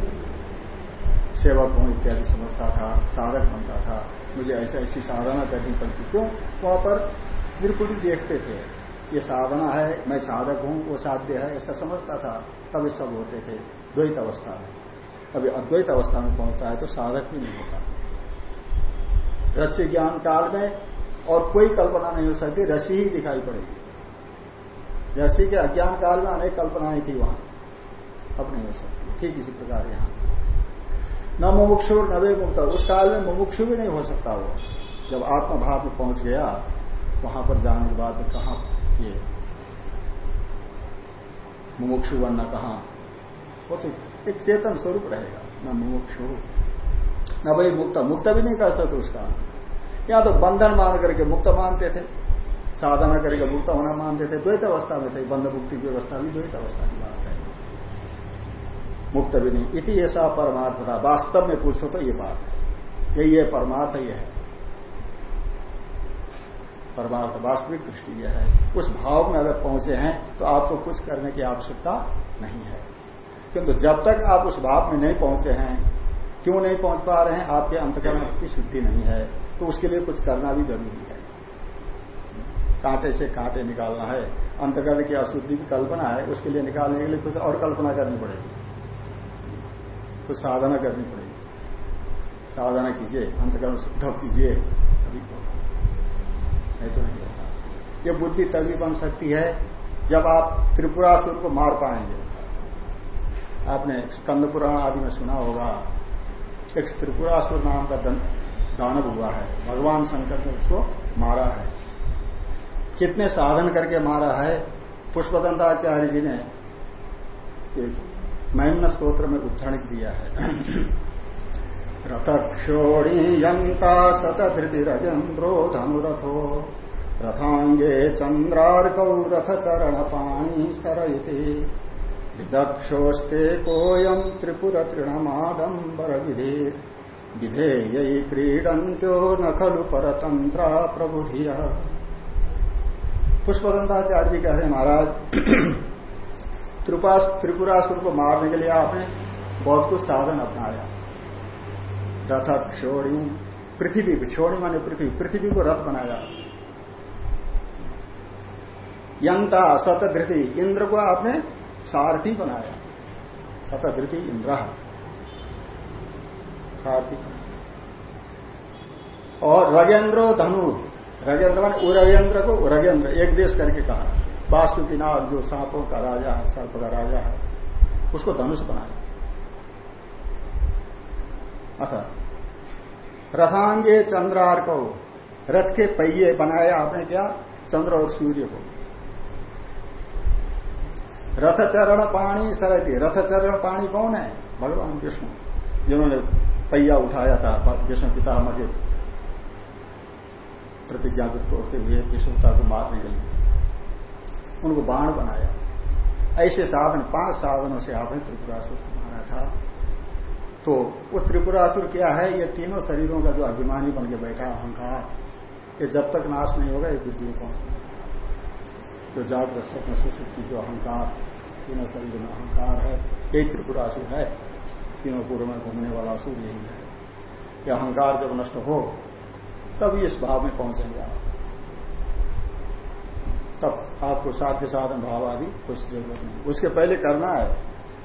सेवक हूँ इत्यादि समझता था, साधक बनता था। मुझे ऐसा ऐसी साधना करनी पड़ती, क्यों? वहाँ पर त्रिपुटी देखते थे, ये साधना है, मैं साधक हूँ, वो साध्य है। ऐसा समझता था, तब ये सब होते थे, द्वैत अवस्था में। अभी अद्वैत अवस्था में पहुँचता है तो साधक भी नहीं होता। रस्य ज्ञान काल में और कोई कल्पना नहीं हो सकती रसी ही दिखाई पड़ेगी। रसी के अज्ञान काल में अनेक कल्पनाएँ थी वहाँ, अब नहीं हो सकती, ठीक इसी प्रकार यहाँ। न मुमुक्षु न नवे मुक्त उस काल में मुमुक्षु भी नहीं हो सकता वो, जब आत्मभाव में पहुँच गया वहाँ पर जाने के बाद कहा, ये मुमुक्षु बनना कहा? वो तो एक चेतन स्वरूप रहेगा न मुमुक्षु न भाई मुक्त मुक्त भी नहीं कर सकते उसका। या तो बंधन मान करके मुक्त मानते थे, साधना करके मुक्त होना मानते थे, द्वैत अवस्था में थे, बंध मुक्ति की व्यवस्था भी द्वैत अवस्था की बात है। मुक्त भी नहीं। इति ऐसा परमार्थ था। वास्तव में पूछो तो ये बात है। यही है परमार्थ ये है। परमार्थ वास्तविक दृष्टि यह है। उस भाव में अगर पहुँचे हैं तो आपको कुछ करने की आवश्यकता नहीं है। किंतु जब तक आप उस भाव में नहीं पहुँचे हैं, क्यों नहीं पहुँच पा रहे हैं, आपके अंतकरण की शुद्धि नहीं है तो उसके लिए कुछ करना भी ज़रूरी है। कांटे से कांटे निकालना है। अंतकरण की अशुद्धि की कल्पना है, उसके लिए निकालने के लिए कुछ और कल्पना करनी पड़ेगी। कुछ साधना करनी पड़ेगी। साधना कीजिए, अंतकरण शुद्ध कीजिए, तभी होगा नहीं तो नहीं होगा ये बुद्धि तभी बन सकती है जब आप त्रिपुरासुर को मार पाएँगे। आपने स्कंद पुराण आदि में सुना होगा, एक त्रिपुरासुर नाम का दानव हुआ है। भगवान शंकर ने उसको मारा है। कितने साधन करके मारा है? पुष्पदंताचार्य जी ने महिमन स्त्रोत्र में उद्धरण दिया है। रथक्षोणीयंता शतधृतिरजेन्द्रो धनुरथो रथांगे चंद्रार्कौ रथ चरण पाणी विदक्षोस्ते कोयम त्रिपुर तृणमाडंबर विधे विधेय क्रीडंत्यो न खलु परतंत्रा प्रबुधिय। पुष्पदंताचार्य कह रहे महाराज त्रिपुरासुर को मारने के लिए आपने बहुत कुछ साधन अपनाया। रथ क्षोणी पृथ्वी क्षोणी माने पृथ्वी। पृथ्वी को रथ बनाया। यंता सतधृति। इंद्र को आपने सारथी बनाया। सतधृति इंद्र। सारथी। और रगेंद्रो धनु। रगेंद्र मान उरगेंद्र को उरगेंद्र एक देश करके कहा। वासुकीनाथ जो सांपों का राजा है, सर्प का राजा है, उसको धनुष बनाया। अथा रथांगे चंद्रार को। रथ के पहिए बनाया आपने क्या? चंद्र और सूर्य को। रथ चरण पाणी सरती रथ चरण पाणी कौन है? भगवान विष्णु, जिन्होंने पहिया उठाया था, विष्णु पितामह के प्रतिज्ञा को तोड़ते हुए विष्णुता को मारने के लिए। उनको बाण बनाया। ऐसे साधन, पाँच साधनों से आपने त्रिपुरासुर को मारा था। तो वो त्रिपुरासुर क्या है? ये तीनों शरीरों का जो अभिमानी बन के बैठा अहंकार, ये जब तक नाश नहीं होगा, ये बुद्धि में पहुँच नहीं जो जागृत स्वप्न सुशक्ति जो अहंकार, तीनों शरीर में अहंकार है एक त्रिपुरासुर है। तीनों पूर्व में घूमने वाला असुर यही है। ये अहंकार जब नष्ट हो, तब इस भाव में पहुँचेंगे आप। तब आपको साध्य साधन भाव आदि कुछ ज़रूरत नहीं। उसके पहले करना है,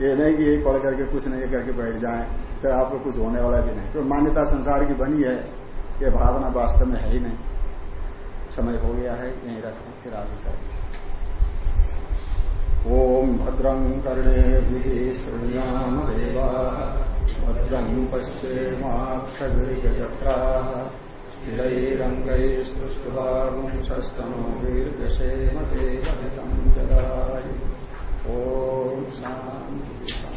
ये नहीं कि एक पढ़ करके कुछ नहीं करके बैठ जाए। फिर आपको कुछ होने वाला भी नहीं। तो मान्यता संसार की बनी है ये भावना वास्तव में है ही नहीं। समय हो गया है, यहीं रखें फिर आगे करें ओम भद्रं कर्णे श्रृण्याम देवा, भद्रं पश्येमाक्षजत्रा स्थिरैरङ्गैस्तुष्टुभागुंसस्तनोर्गशेमते जदाय ॐ शान्ति।